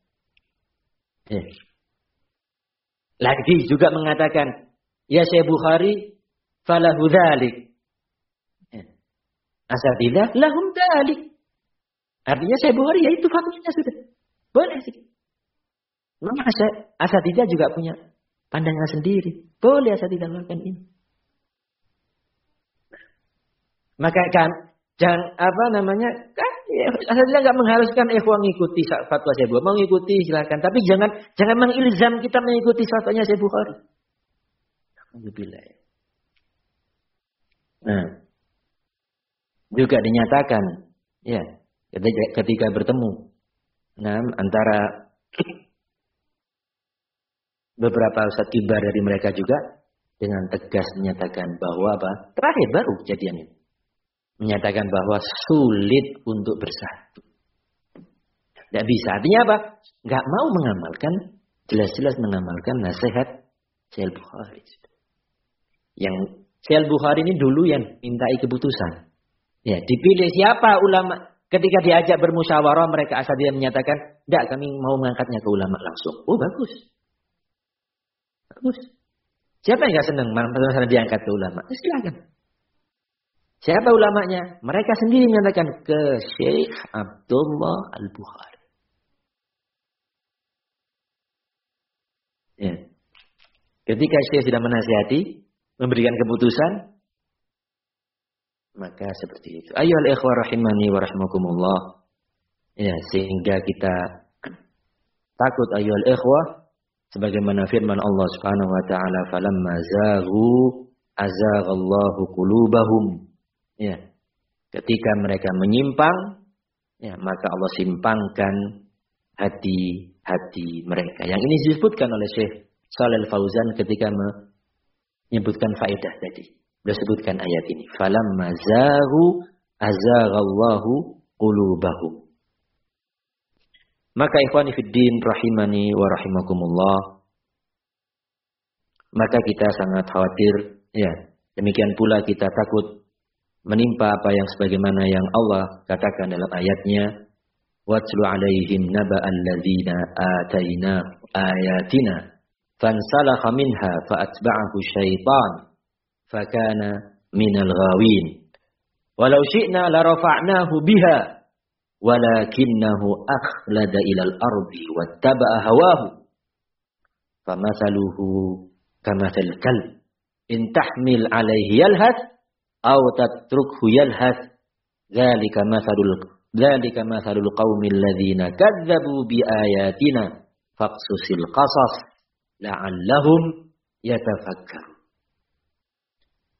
Ya. Lagi juga mengatakan, ya Syekh Bukhari, falahu dhalik. Ya. Asatidah lahum dhalik. Artinya saya Bukhari ya itu fatwanya sudah. Boleh sih. Memang asa, tidak juga punya pandangan sendiri. Boleh asa tidak melakukan ini. Maka kan jangan apa namanya kan ya, tidak nggak mengharuskan ikhwan mengikuti fatwa saya Bukhari. Mau mengikuti silakan, tapi jangan jangan mengilzam kita mengikuti fatwanya saya Bukhari. Alhamdulillah. Nah, juga dinyatakan ya ketika, bertemu nah, antara beberapa ustadz kibar dari mereka juga dengan tegas menyatakan bahwa apa? Terakhir baru kejadian ini. Menyatakan bahwa sulit untuk bersatu. Tidak bisa. Artinya apa? Gak mau mengamalkan, jelas-jelas mengamalkan nasihat Syekh Bukhari. Yang Syekh Bukhari ini dulu yang mintai keputusan. Ya, dipilih siapa ulama Ketika diajak bermusyawarah, mereka dia menyatakan, tidak kami mau mengangkatnya ke ulama langsung. Oh bagus. Bagus. Siapa yang gak senang masalah diangkat ke ulama? Ya, silakan. Siapa ulamanya? Mereka sendiri menyatakan ke Syekh Abdullah Al-Bukhari. Ya. Ketika Syekh sudah menasihati, memberikan keputusan, maka seperti itu. Ayo ikhwah rahimani wa rahmakumullah. Ya, sehingga kita takut ayo ikhwah sebagaimana firman Allah Subhanahu wa taala falamma zaghu azaghallahu qulubahum. Ya. Ketika mereka menyimpang, ya, maka Allah simpangkan hati-hati mereka. Yang ini disebutkan oleh Syekh Salil Fauzan ketika menyebutkan faedah tadi. Beliau sebutkan ayat ini. Falamma zahu azaghallahu qulubahum. Maka ikhwani fiddin rahimani wa rahimakumullah. Maka kita sangat khawatir. Ya, demikian pula kita takut menimpa apa yang sebagaimana yang Allah katakan dalam ayatnya. Watlu alaihim naba alladzina atayna ayatina. Fansalakha minha fa'atba'ahu syaitan. Fakana minal ghawin. Walau syi'na larafa'nahu biha walakinnahu akhlada ilal ardi wattaba'a hawahu famathaluhu kamathal kalb in tahmil alaihi yalhath aw tatrukhu yalhath. Dzalika mathalul dzalika mathalul qaumil ladzina kadzdzabu bi ayatina faqsusil qasas la'allahum yatafakkarun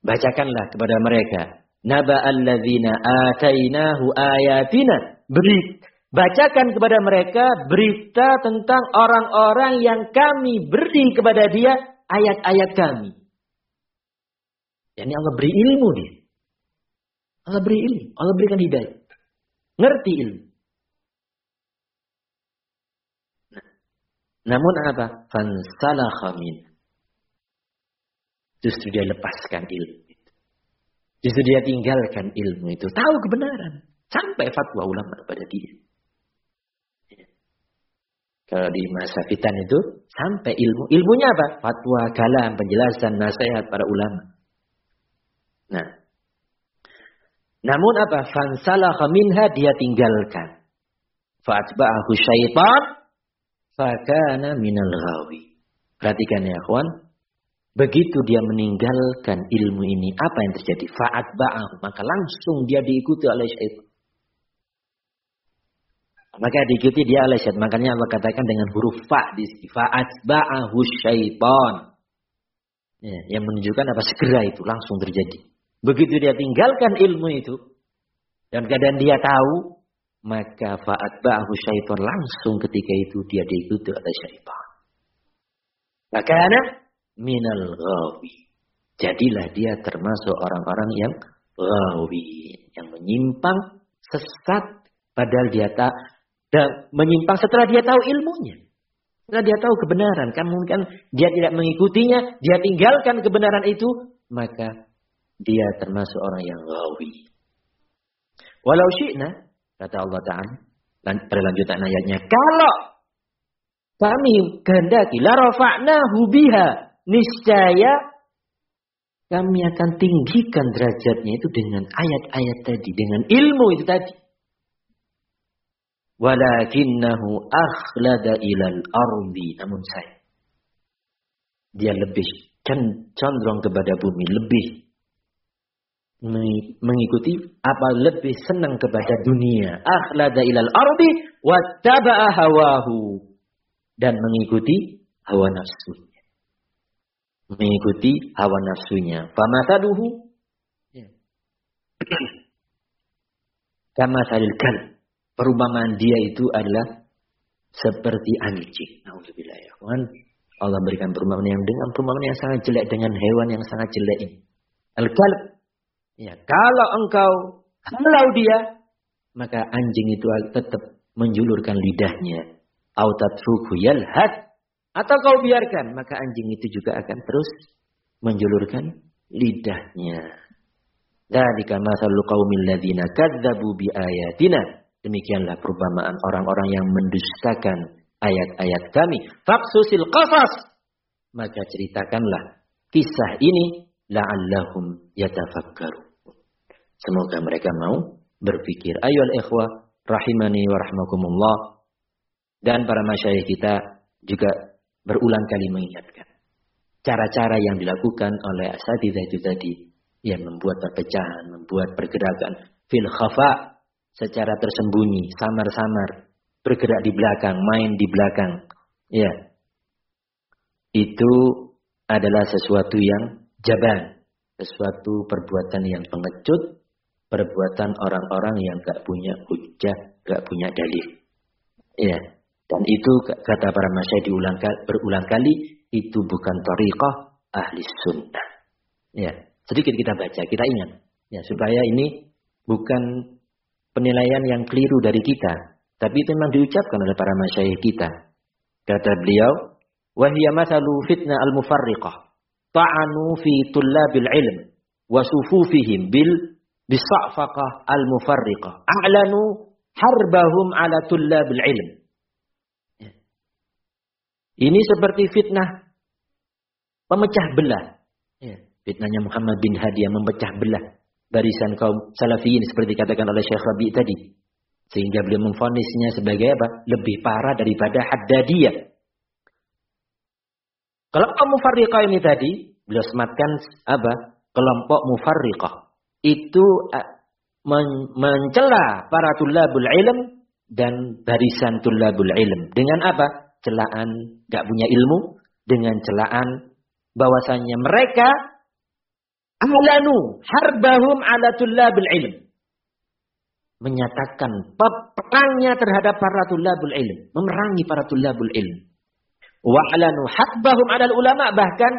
bacakanlah kepada mereka. Naba alladzina atainahu ayatina. Beri bacakan kepada mereka berita tentang orang-orang yang kami beri kepada dia ayat-ayat kami. Yani Allah beri ilmu dia. Allah beri ilmu, Allah berikan hidayah. Ngerti ilmu. Namun apa? Fansalakha min. Justru dia lepaskan ilmu itu. Justru dia tinggalkan ilmu itu. Tahu kebenaran. Sampai fatwa ulama pada dia. Kalau di masa fitan itu sampai ilmu. Ilmunya apa? Fatwa, kalam, penjelasan, nasihat para ulama. Nah. Namun apa? Fansalah minha dia tinggalkan. Fa'atba'ahu syaitan. Fakana minal ghawi. Perhatikan ya kawan. Begitu dia meninggalkan ilmu ini, apa yang terjadi? Fa'at ba'ahu. Maka langsung dia diikuti oleh syaitan. Maka diikuti dia oleh syaitan. Makanya Allah katakan dengan huruf fa di sini. Fa'atba'ahu syaitan. Ya, yang menunjukkan apa segera itu langsung terjadi. Begitu dia tinggalkan ilmu itu dan keadaan dia tahu, maka fa'atba'ahu syaitan langsung ketika itu dia diikuti oleh syaitan. Makanya minal ghawi. Jadilah dia termasuk orang-orang yang ghawi, yang menyimpang sesat padahal dia tak dan menyimpang setelah dia tahu ilmunya. Setelah dia tahu kebenaran, kan mungkin dia tidak mengikutinya, dia tinggalkan kebenaran itu, maka dia termasuk orang yang gawi. Walau syi'na, kata Allah Ta'ala, pada lanjutan ayatnya, kalau kami kehendaki, la rafa'nahu biha, niscaya kami akan tinggikan derajatnya itu dengan ayat-ayat tadi, dengan ilmu itu tadi walakinnahu akhlada ilal ardi namun saya dia lebih cenderung kepada bumi lebih mengikuti apa lebih senang kepada dunia akhlada ilal ardi wattaba'a hawahu dan mengikuti hawa nafsunya mengikuti hawa nafsunya famataduhu ya. kama salil kalb perumpamaan dia itu adalah seperti anjing. Alhamdulillah ya kawan. Allah berikan perumpamaan yang dengan perumpamaan yang sangat jelek dengan hewan yang sangat jelek ini. Al-kalb. Ya, kalau engkau halau dia, maka anjing itu tetap menjulurkan lidahnya. Autatruku yalhad. Atau kau biarkan, maka anjing itu juga akan terus menjulurkan lidahnya. Dalika masalul qaumil ladzina kadzabu bi ayatina Demikianlah perumpamaan orang-orang yang mendustakan ayat-ayat kami. Faksusil qasas. Maka ceritakanlah kisah ini la'allahum yatafakkaru. Semoga mereka mau berpikir. Ayo al-ikhwah rahimani wa rahmakumullah. Dan para masyayikh kita juga berulang kali mengingatkan. Cara-cara yang dilakukan oleh asatidah itu tadi. Yang membuat perpecahan, membuat pergerakan. Fil khafa' secara tersembunyi, samar-samar, bergerak di belakang, main di belakang. Ya. Itu adalah sesuatu yang jaban. sesuatu perbuatan yang pengecut, perbuatan orang-orang yang gak punya hujah, gak punya dalil. Ya, dan itu kata para masyayikh diulang berulang kali itu bukan tariqah ahli sunnah. Ya, sedikit kita baca, kita ingat ya supaya ini bukan penilaian yang keliru dari kita, tapi itu memang diucapkan oleh para masyayikh kita. Kata beliau, "Wahiyya mathalu fitnah al-mufarriqah, ta'anu fi tullabil ilm wa bisafaqah al-mufarriqah. A'lanu harbahum ala tullabil ilm." Ini seperti fitnah pemecah belah. Ya. Fitnahnya Muhammad bin Hadi yang memecah belah barisan kaum salafiyin seperti dikatakan oleh Syekh Rabi tadi. Sehingga beliau memfonisnya sebagai apa? Lebih parah daripada haddadiyah. Kalau kaum mufarriqah ini tadi, beliau sematkan apa? Kelompok mufarriqah. Itu men mencela para tulabul ilm dan barisan tulabul ilm. Dengan apa? Celaan gak punya ilmu. Dengan celaan bahwasannya mereka alanu harbahum ala tullabil ilm. Menyatakan perangnya terhadap para tullabul ilm. Memerangi para tullabul ilm. Wa alanu harbahum ala ulama. Bahkan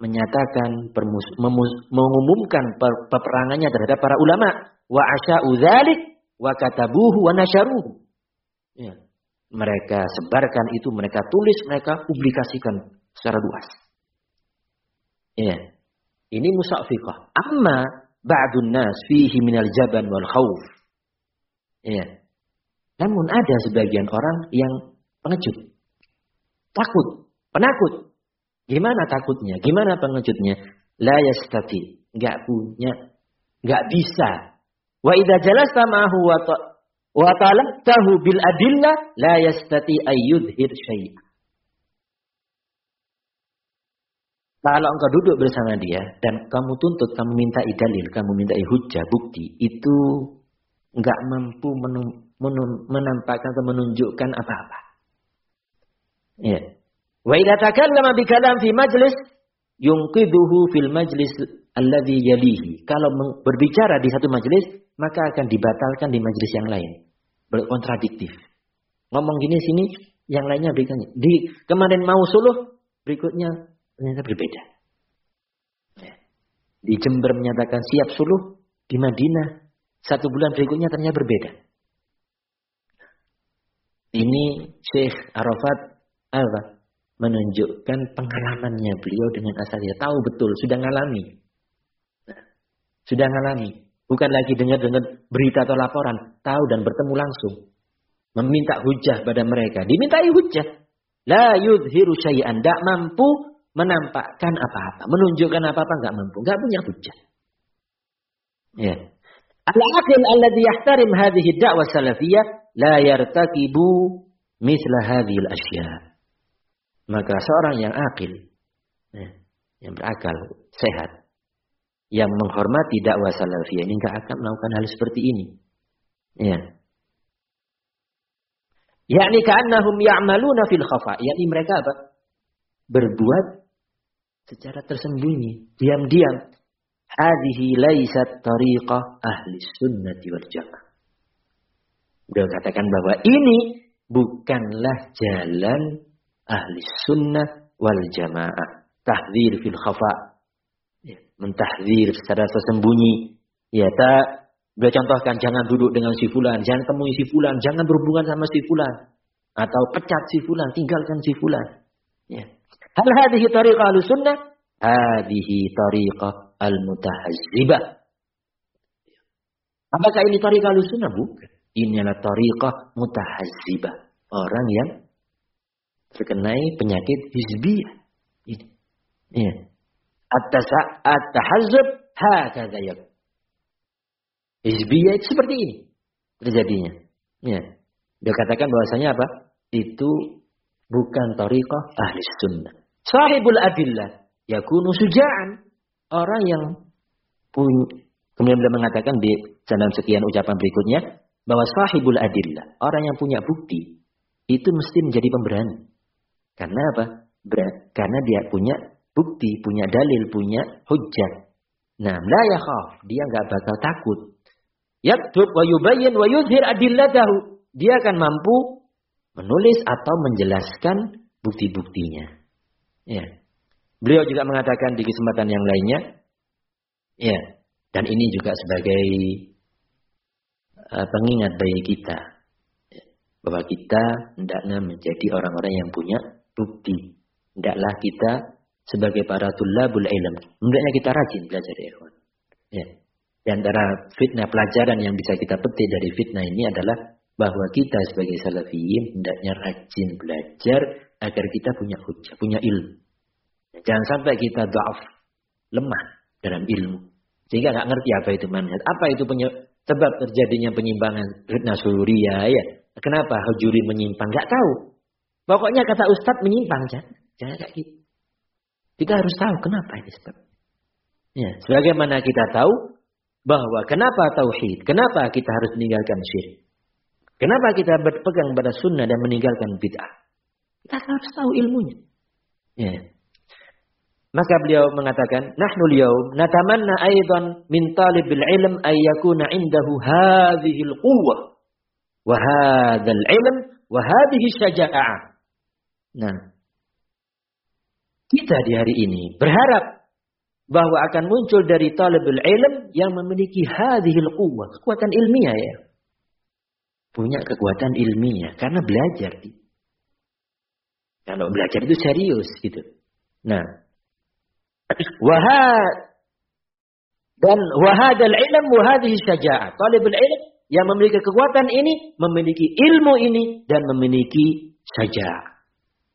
menyatakan mengumumkan per, peperangannya terhadap para ulama. Wa asya'u dhalik wa katabuhu wa nasyaruhu. Ya. Mereka sebarkan itu, mereka tulis, mereka publikasikan secara luas. Ya. Ini musafiqah. Amma ba'dun nas fihi minal jaban wal khawf. Ya. Namun ada sebagian orang yang pengecut. Takut. Penakut. Gimana takutnya? Gimana pengejutnya? La yastati. Gak punya. Gak bisa. Wa idha jalasta ma'ahu wa talaqtahu bil adillah la yastati ayyudhir syai'ah. Kalau engkau duduk bersama dia dan kamu tuntut, kamu minta dalil, kamu minta hujah, bukti, itu enggak mampu menampakkan atau menunjukkan apa-apa. Ya. Wa idza takallama bi kalam fi majlis yunqidhuhu fil majlis alladhi yalihi. Kalau berbicara di satu majlis, maka akan dibatalkan di majlis yang lain. Berkontradiktif. Ngomong gini sini, yang lainnya berikan. Di kemarin mau suluh, berikutnya ternyata berbeda. Ya. Di Jember menyatakan siap suluh, di Madinah satu bulan berikutnya ternyata berbeda. Ini Syekh Arafat apa? Menunjukkan pengalamannya beliau dengan dia Tahu betul, sudah ngalami. Sudah ngalami. Bukan lagi dengar-dengar berita atau laporan. Tahu dan bertemu langsung. Meminta hujah pada mereka. Dimintai hujah. La yudhiru syai'an. Tidak mampu menampakkan apa-apa, menunjukkan apa-apa nggak mampu, nggak punya hujah. Ya. Al-aqil alladhi yahtarim hadhihi da'wah salafiyah la yartakibu misla hadhil asya. Maka seorang yang akil, ya, yang berakal, sehat, yang menghormati dakwah salafiyah ini nggak akan melakukan hal seperti ini. Ya. Yakni ka'annahum ya'maluna fil khafa. Yakni mereka apa? Berbuat secara tersembunyi, diam-diam. Hadhihi laisat tariqah ahli sunnati wal jamaah. Beliau katakan bahwa ini bukanlah jalan ahli sunnah wal jamaah. Tahdzir fil khafa. Ya, mentahdzir secara tersembunyi. Ya, tak beliau contohkan jangan duduk dengan si fulan, jangan temui si fulan, jangan berhubungan sama si fulan atau pecat si fulan, tinggalkan si fulan. Ya. Hal hadhihi tariqah al-sunnah? Hadhihi tariqah al-mutahazzibah. Apakah ini tariqah al-sunnah? Bukan. Ini adalah tariqah mutahazzibah. Orang yang terkenai penyakit hizbiyah. Ini. Ya. At-tahazzub hakadha. Hizbiyah itu seperti ini terjadinya. Ya. Dia katakan bahwasanya apa? Itu bukan tariqah ahli sunnah. Sahibul adillah yakunu suja'an. Orang yang punya kemudian beliau mengatakan di dalam sekian ucapan berikutnya bahwa sahibul adillah, orang yang punya bukti itu mesti menjadi pemberani. Karena apa? Berat. Karena dia punya bukti, punya dalil, punya hujjah. Nah, la yakhaf, dia nggak bakal takut. Yaktub wa yubayyin wa yuzhir adillatahu. Dia akan mampu menulis atau menjelaskan bukti-buktinya. Ya. Beliau juga mengatakan di kesempatan yang lainnya, ya, dan ini juga sebagai uh, pengingat bagi kita bahwa kita hendaknya menjadi orang-orang yang punya bukti. Hendaklah kita sebagai para tulabul ilm, hendaknya kita rajin belajar ya ikhwan. Ya. Di antara fitnah pelajaran yang bisa kita petik dari fitnah ini adalah bahwa kita sebagai salafiyin hendaknya rajin belajar agar kita punya hujah, punya ilmu. Jangan sampai kita doaf, lemah dalam ilmu. Sehingga nggak ngerti apa itu manhaj. Apa itu sebab terjadinya penyimpangan fitnah surya ya. Kenapa hujuri menyimpang? Nggak tahu. Pokoknya kata Ustadz menyimpang. Jangan, jangan kayak gitu. Kita harus tahu kenapa ini sebab. Ya, sebagaimana kita tahu bahwa kenapa tauhid, kenapa kita harus meninggalkan syirik. Kenapa kita berpegang pada sunnah dan meninggalkan bid'ah? Kita harus tahu ilmunya. Ya. Maka beliau mengatakan, "Nahnu al-yawm natamanna aidan min talibil ilm ay indahu hadhihi al-quwwah wa hadzal ilm wa hadhihi syaja'ah." Nah, kita di hari ini berharap bahwa akan muncul dari talibul ilm yang memiliki hadhil quwwah, kekuatan ilmiah ya. Punya kekuatan ilmiah karena belajar. Kalau belajar itu serius gitu. Nah, wahad dan wahadal ilm wahadihi syaja'ah. Talibul ilm yang memiliki kekuatan ini, memiliki ilmu ini dan memiliki syaja'ah.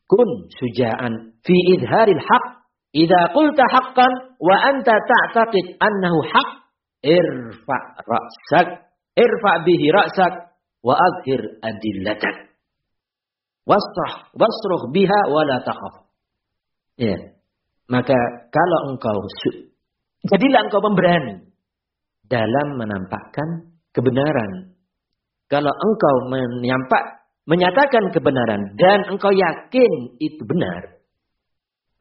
Kun suja'an fi idharil haq Idza qulta haqqan wa anta ta'taqid annahu haqq irfa ra'sak irfa bihi ra'sak wa azhir adillatak wasrah wasruh biha wa la takhaf. Ya. Maka kalau engkau jadilah engkau pemberani dalam menampakkan kebenaran. Kalau engkau menyampak menyatakan kebenaran dan engkau yakin itu benar,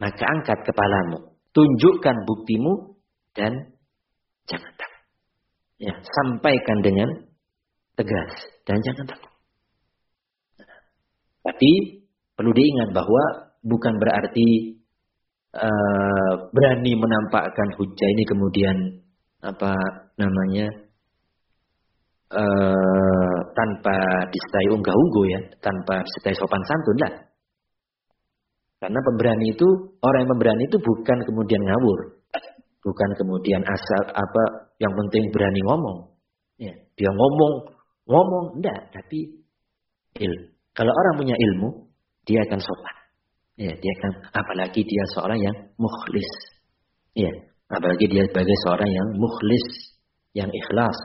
maka angkat kepalamu, tunjukkan buktimu dan jangan takut. Ya, sampaikan dengan tegas dan jangan takut. Tapi perlu diingat bahwa bukan berarti uh, berani menampakkan hujah ini kemudian apa namanya uh, tanpa disertai unggah-ungguh ya, tanpa disertai sopan santun lah. Karena pemberani itu, orang yang pemberani itu bukan kemudian ngawur. Bukan kemudian asal apa, yang penting berani ngomong. Ya, dia ngomong, ngomong, enggak. Tapi ilmu. Kalau orang punya ilmu, dia akan sopan. Ya, dia akan, apalagi dia seorang yang mukhlis. Ya, apalagi dia sebagai seorang yang mukhlis, yang ikhlas.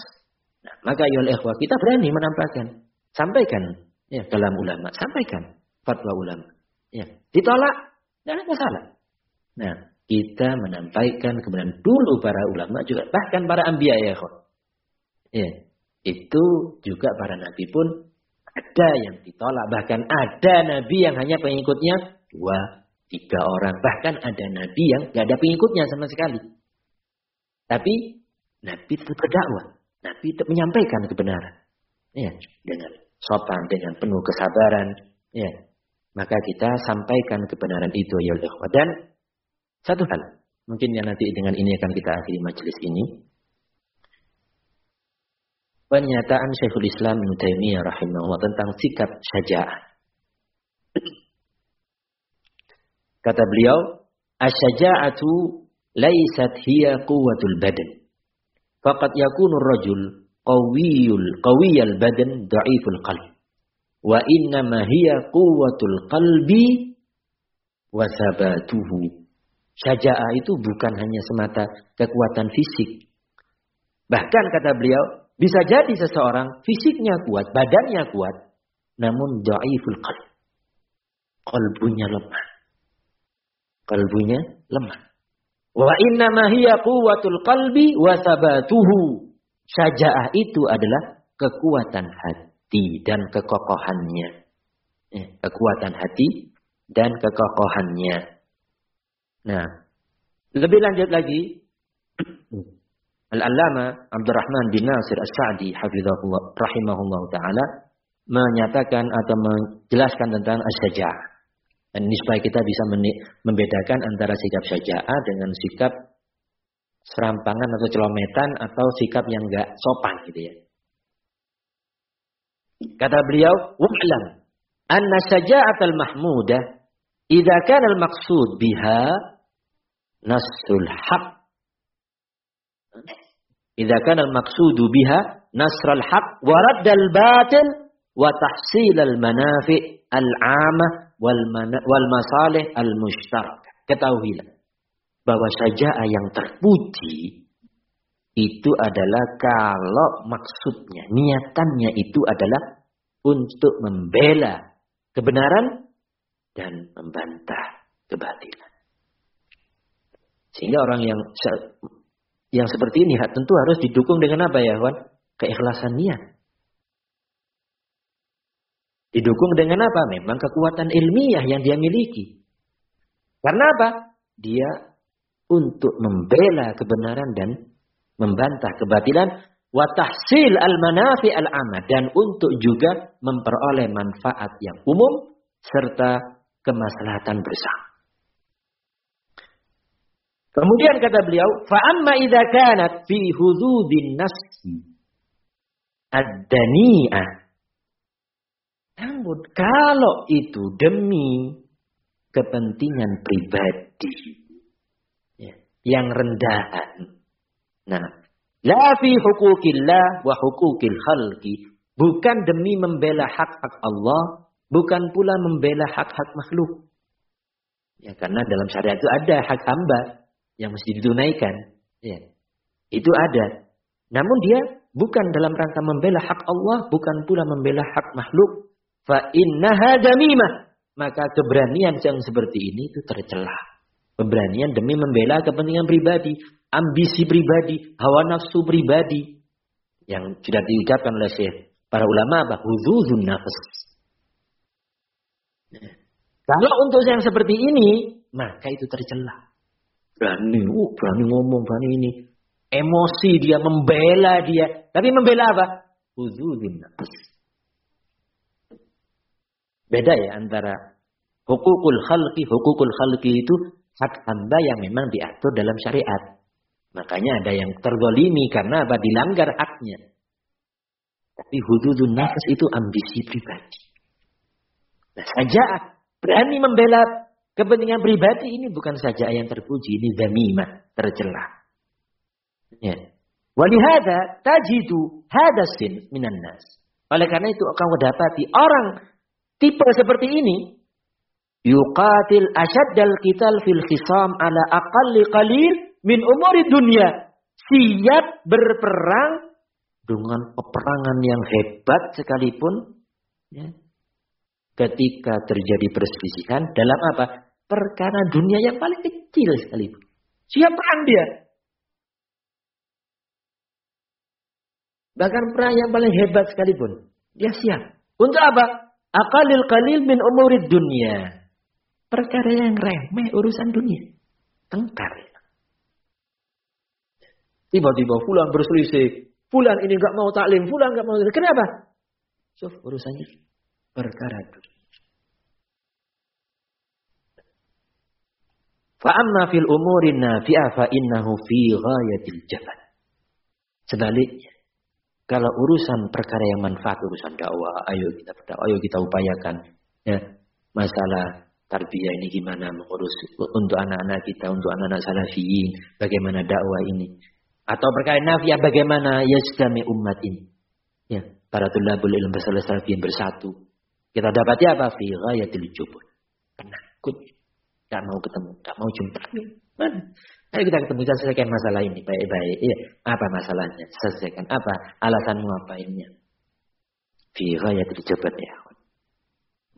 Nah, maka yul ikhwah kita berani menampakkan. Sampaikan ya dalam ulama, sampaikan fatwa ulama. Ya, ditolak, tidak ada masalah. Nah, kita menampaikan kemudian dulu para ulama juga bahkan para ambia ya Ya, itu juga para nabi pun ada yang ditolak bahkan ada nabi yang hanya pengikutnya dua tiga orang bahkan ada nabi yang gak ada pengikutnya sama sekali. Tapi nabi tetap berdakwah, nabi tetap menyampaikan kebenaran. Ya, dengan sopan, dengan penuh kesabaran, ya, maka kita sampaikan kebenaran itu ya Allah. Dan satu hal, mungkin yang nanti dengan ini akan kita akhiri majelis ini. Pernyataan Syekhul Islam Ibnu rahimahullah tentang sikap syaja'ah. Kata beliau, "Asy-syaja'atu laysat hiya quwwatul badan. Faqad yakunu ar-rajul qawiyul qawiyal badan dha'iful qalb." Wa inna hiya quwwatul qalbi wa sabatuhu. Syaja'ah itu bukan hanya semata kekuatan fisik. Bahkan kata beliau, bisa jadi seseorang fisiknya kuat, badannya kuat, namun dhaiful qalb. Kalbunya lemah. Kalbunya lemah. Wa inna hiya quwwatul qalbi wa sabatuhu. Syaja'ah itu adalah kekuatan hati dan kekokohannya. Eh, kekuatan hati dan kekokohannya. Nah, Lebih lanjut lagi, Al-Allama Abdurrahman bin Nasir As-Sa'di hafizahullah rahimahullah taala menyatakan atau menjelaskan tentang as-saja'ah. Dan ini supaya kita bisa membedakan antara sikap syaja'ah dengan sikap serampangan atau celometan atau sikap yang enggak sopan gitu ya. Kata beliau, "Wa'lam anna saja'atal mahmudah idza kana al-maqsud biha nasul haq idza kana al-maqsudu biha nasral haq wa raddal batil wa tahsilal manafi' al-'amah wal, masalih al-mushtarak. Ketahuilah bahwa saja'ah yang terpuji itu adalah kalau maksudnya, niatannya itu adalah untuk membela kebenaran dan membantah kebatilan. Sehingga orang yang yang seperti ini tentu harus didukung dengan apa ya, Wan? Keikhlasan niat. Didukung dengan apa? Memang kekuatan ilmiah yang dia miliki. Karena apa? Dia untuk membela kebenaran dan membantah kebatilan wa tahsil al manafi al amad dan untuk juga memperoleh manfaat yang umum serta kemaslahatan bersama. Kemudian kata beliau, fa amma idza kanat fi hududin nafsi ad-dani'ah. Namun kalau itu demi kepentingan pribadi yang rendahan. Nah, la fi hukukillah wa hukukil khalqi. Bukan demi membela hak-hak Allah, bukan pula membela hak-hak makhluk. Ya, karena dalam syariat itu ada hak hamba yang mesti ditunaikan. Ya. Itu ada. Namun dia bukan dalam rangka membela hak Allah, bukan pula membela hak makhluk. Fa innaha damimah. Maka keberanian yang seperti ini itu tercelah. Pemberanian demi membela kepentingan pribadi, ambisi pribadi, hawa nafsu pribadi. Yang sudah diucapkan oleh Syekh para ulama apa? Huzuzun nafs. Kalau untuk yang seperti ini, maka itu tercela. Berani, uh, berani ngomong, berani ini. Emosi dia, membela dia. Tapi membela apa? Huzuzun nafs. Beda ya antara hukukul khalqi, hukukul khalqi itu hak hamba yang memang diatur dalam syariat. Makanya ada yang tergolimi karena apa? Dilanggar haknya. Tapi hududun nafas itu ambisi pribadi. Nah, saja berani membela kepentingan pribadi ini bukan saja yang terpuji, ini zamimah, tercela. Ya. Walihada tajidu hadasin minan nas. Oleh karena itu kamu dapati orang tipe seperti ini yuqatil asyaddal qital fil khisam ala aqalli qalil min umuri dunia. Siap berperang dengan peperangan yang hebat sekalipun ya, ketika terjadi perselisihan dalam apa? Perkara dunia yang paling kecil sekalipun. Siap perang dia. Bahkan perang yang paling hebat sekalipun. Dia siap. Untuk apa? Akalil kalil min umurid dunia. Perkara yang remeh urusan dunia. Tengkar. Tiba-tiba fulan berselisih. Fulan ini nggak mau taklim, fulan nggak mau. Kenapa? So, urusannya perkara dunia. Fa'amma fil umurin nafi'ah fa innahu fi ghayatil jafan. Sebaliknya, kalau urusan perkara yang manfaat, urusan dakwah, ayo kita berdakwah, ayo kita upayakan. Ya, masalah tarbiyah ini gimana mengurus untuk anak-anak kita, untuk anak-anak salafiyin, bagaimana dakwah ini. Atau perkara nafiah bagaimana yasdami umat ini. Ya, para tulabul ilmu bersama salafiyin bersatu. Kita dapati apa? Fi ghayatil jubur. Penakut. Gak mau ketemu, gak mau jumpa. Mana? Ayo kita ketemu, selesaikan masalah ini baik-baik. Iya, apa masalahnya? Selesaikan apa? Alasanmu apa ini? Fi ghayatil jubur ya.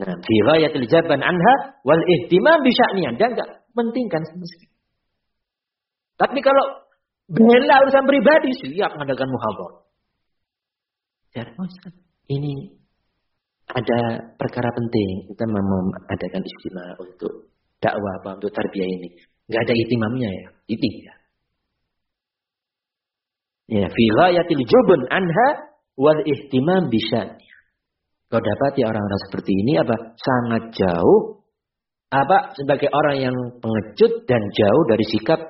Nah, fi ghayatil jaban anha wal ihtimam bi sya'niha. Dia enggak pentingkan sama. Tapi kalau bela urusan pribadi siap mengadakan muhabbar. Ya, ini ada perkara penting kita mengadakan istilah untuk dakwah apa untuk tarbiyah ini. Nggak ada ihtimamnya ya. Itu ya. Ya, fi ghayatil jubun anha wal ihtimam bisyani. Kau dapati orang-orang seperti ini apa? Sangat jauh apa sebagai orang yang pengecut dan jauh dari sikap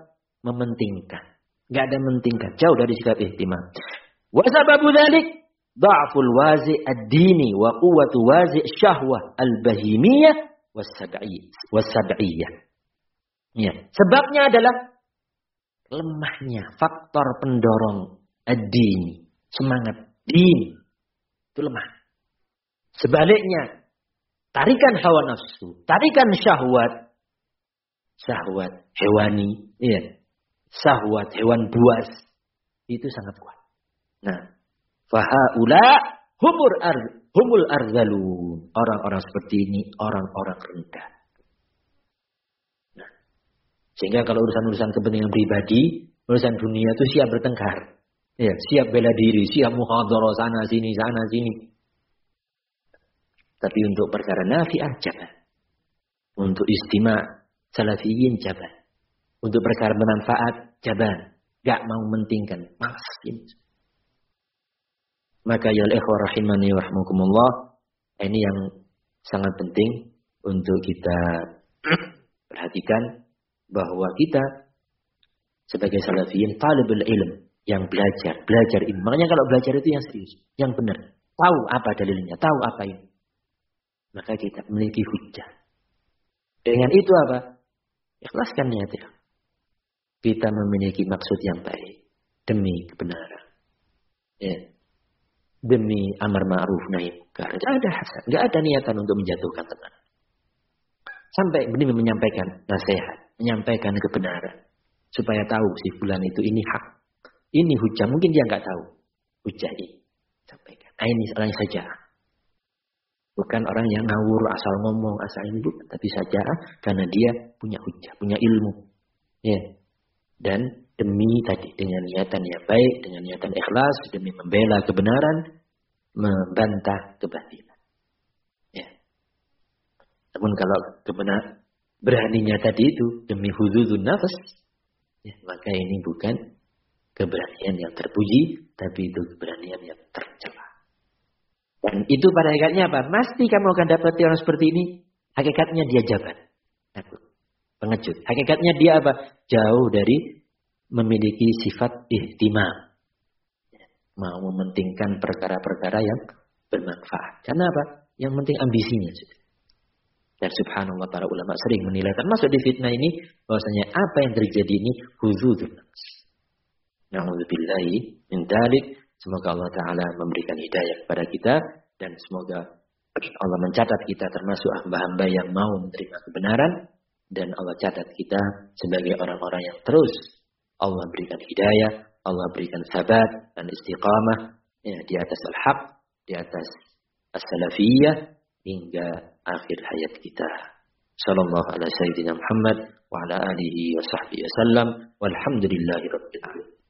mementingkan. Gak ada mementingkan, jauh dari sikap ihtimam. Wa sababu dha'ful wazi ad-dini wa quwwatu wazi syahwah al-bahimiyah was-sab'iyyah. Ya, sebabnya adalah lemahnya faktor pendorong ad-dini, semangat din itu lemah. Sebaliknya, tarikan hawa nafsu, tarikan syahwat, syahwat hewani, iya, syahwat hewan buas, itu sangat kuat. Nah, fahaula humur ar, humul arzalun. Orang-orang seperti ini orang-orang rendah. Sehingga kalau urusan-urusan kepentingan pribadi, urusan dunia itu siap bertengkar. Ya, siap bela diri, siap muhadharah sana sini sana sini. Tapi untuk perkara nafi'ah jangan. Untuk istimewa salafiyin jaban. Untuk perkara bermanfaat jaban. Gak mau mentingkan. Malas. Maka ya ikhwah rahimani wa rahmukumullah. Ini yang sangat penting untuk kita perhatikan bahwa kita sebagai salafiyin talibul ilm yang belajar, belajar ini. Makanya kalau belajar itu yang serius, yang benar. Tahu apa dalilnya, tahu apa ini. Maka kita memiliki hujah. Dengan itu apa? Ikhlaskan niatnya. Kita memiliki maksud yang baik. Demi kebenaran. Ya. Demi amar ma'ruf nahi munkar. Tidak ada hasad. Tidak ada niatan untuk menjatuhkan teman. Sampai demi menyampaikan nasihat. Menyampaikan kebenaran. Supaya tahu si bulan itu ini hak ini hujah, mungkin dia nggak tahu. Hujah ini. Sampaikan. Nah, ini orang saja. Bukan orang yang ngawur, asal ngomong, asal ini. Tapi saja karena dia punya hujah, punya ilmu. Ya. Dan demi tadi, dengan niatan yang baik, dengan niatan ikhlas, demi membela kebenaran, membantah kebatilan. Ya. Namun kalau kebenar beraninya tadi itu demi hududun nafas, ya, maka ini bukan keberanian yang terpuji, tapi itu keberanian yang tercela. Dan itu pada hakikatnya apa? Pasti kamu akan dapat orang seperti ini. Hakikatnya dia jabat. Takut. Pengecut. Hakikatnya dia apa? Jauh dari memiliki sifat ihtimam. Mau mementingkan perkara-perkara yang bermanfaat. Karena apa? Yang penting ambisinya. Dan subhanallah para ulama sering menilai. Termasuk di fitnah ini. bahwasanya apa yang terjadi ini. Huzudun Na'udzubillahi min dalik. Semoga Allah Ta'ala memberikan hidayah kepada kita. Dan semoga Allah mencatat kita termasuk hamba-hamba yang mau menerima kebenaran. Dan Allah catat kita sebagai orang-orang yang terus Allah berikan hidayah. Allah berikan sabat dan istiqamah. Ya, di atas al-haq. Di atas as-salafiyah. Hingga akhir hayat kita. Sallallahu ala Sayyidina Muhammad wa ala alihi wa sahbihi wasallam walhamdulillahi rabbil alamin.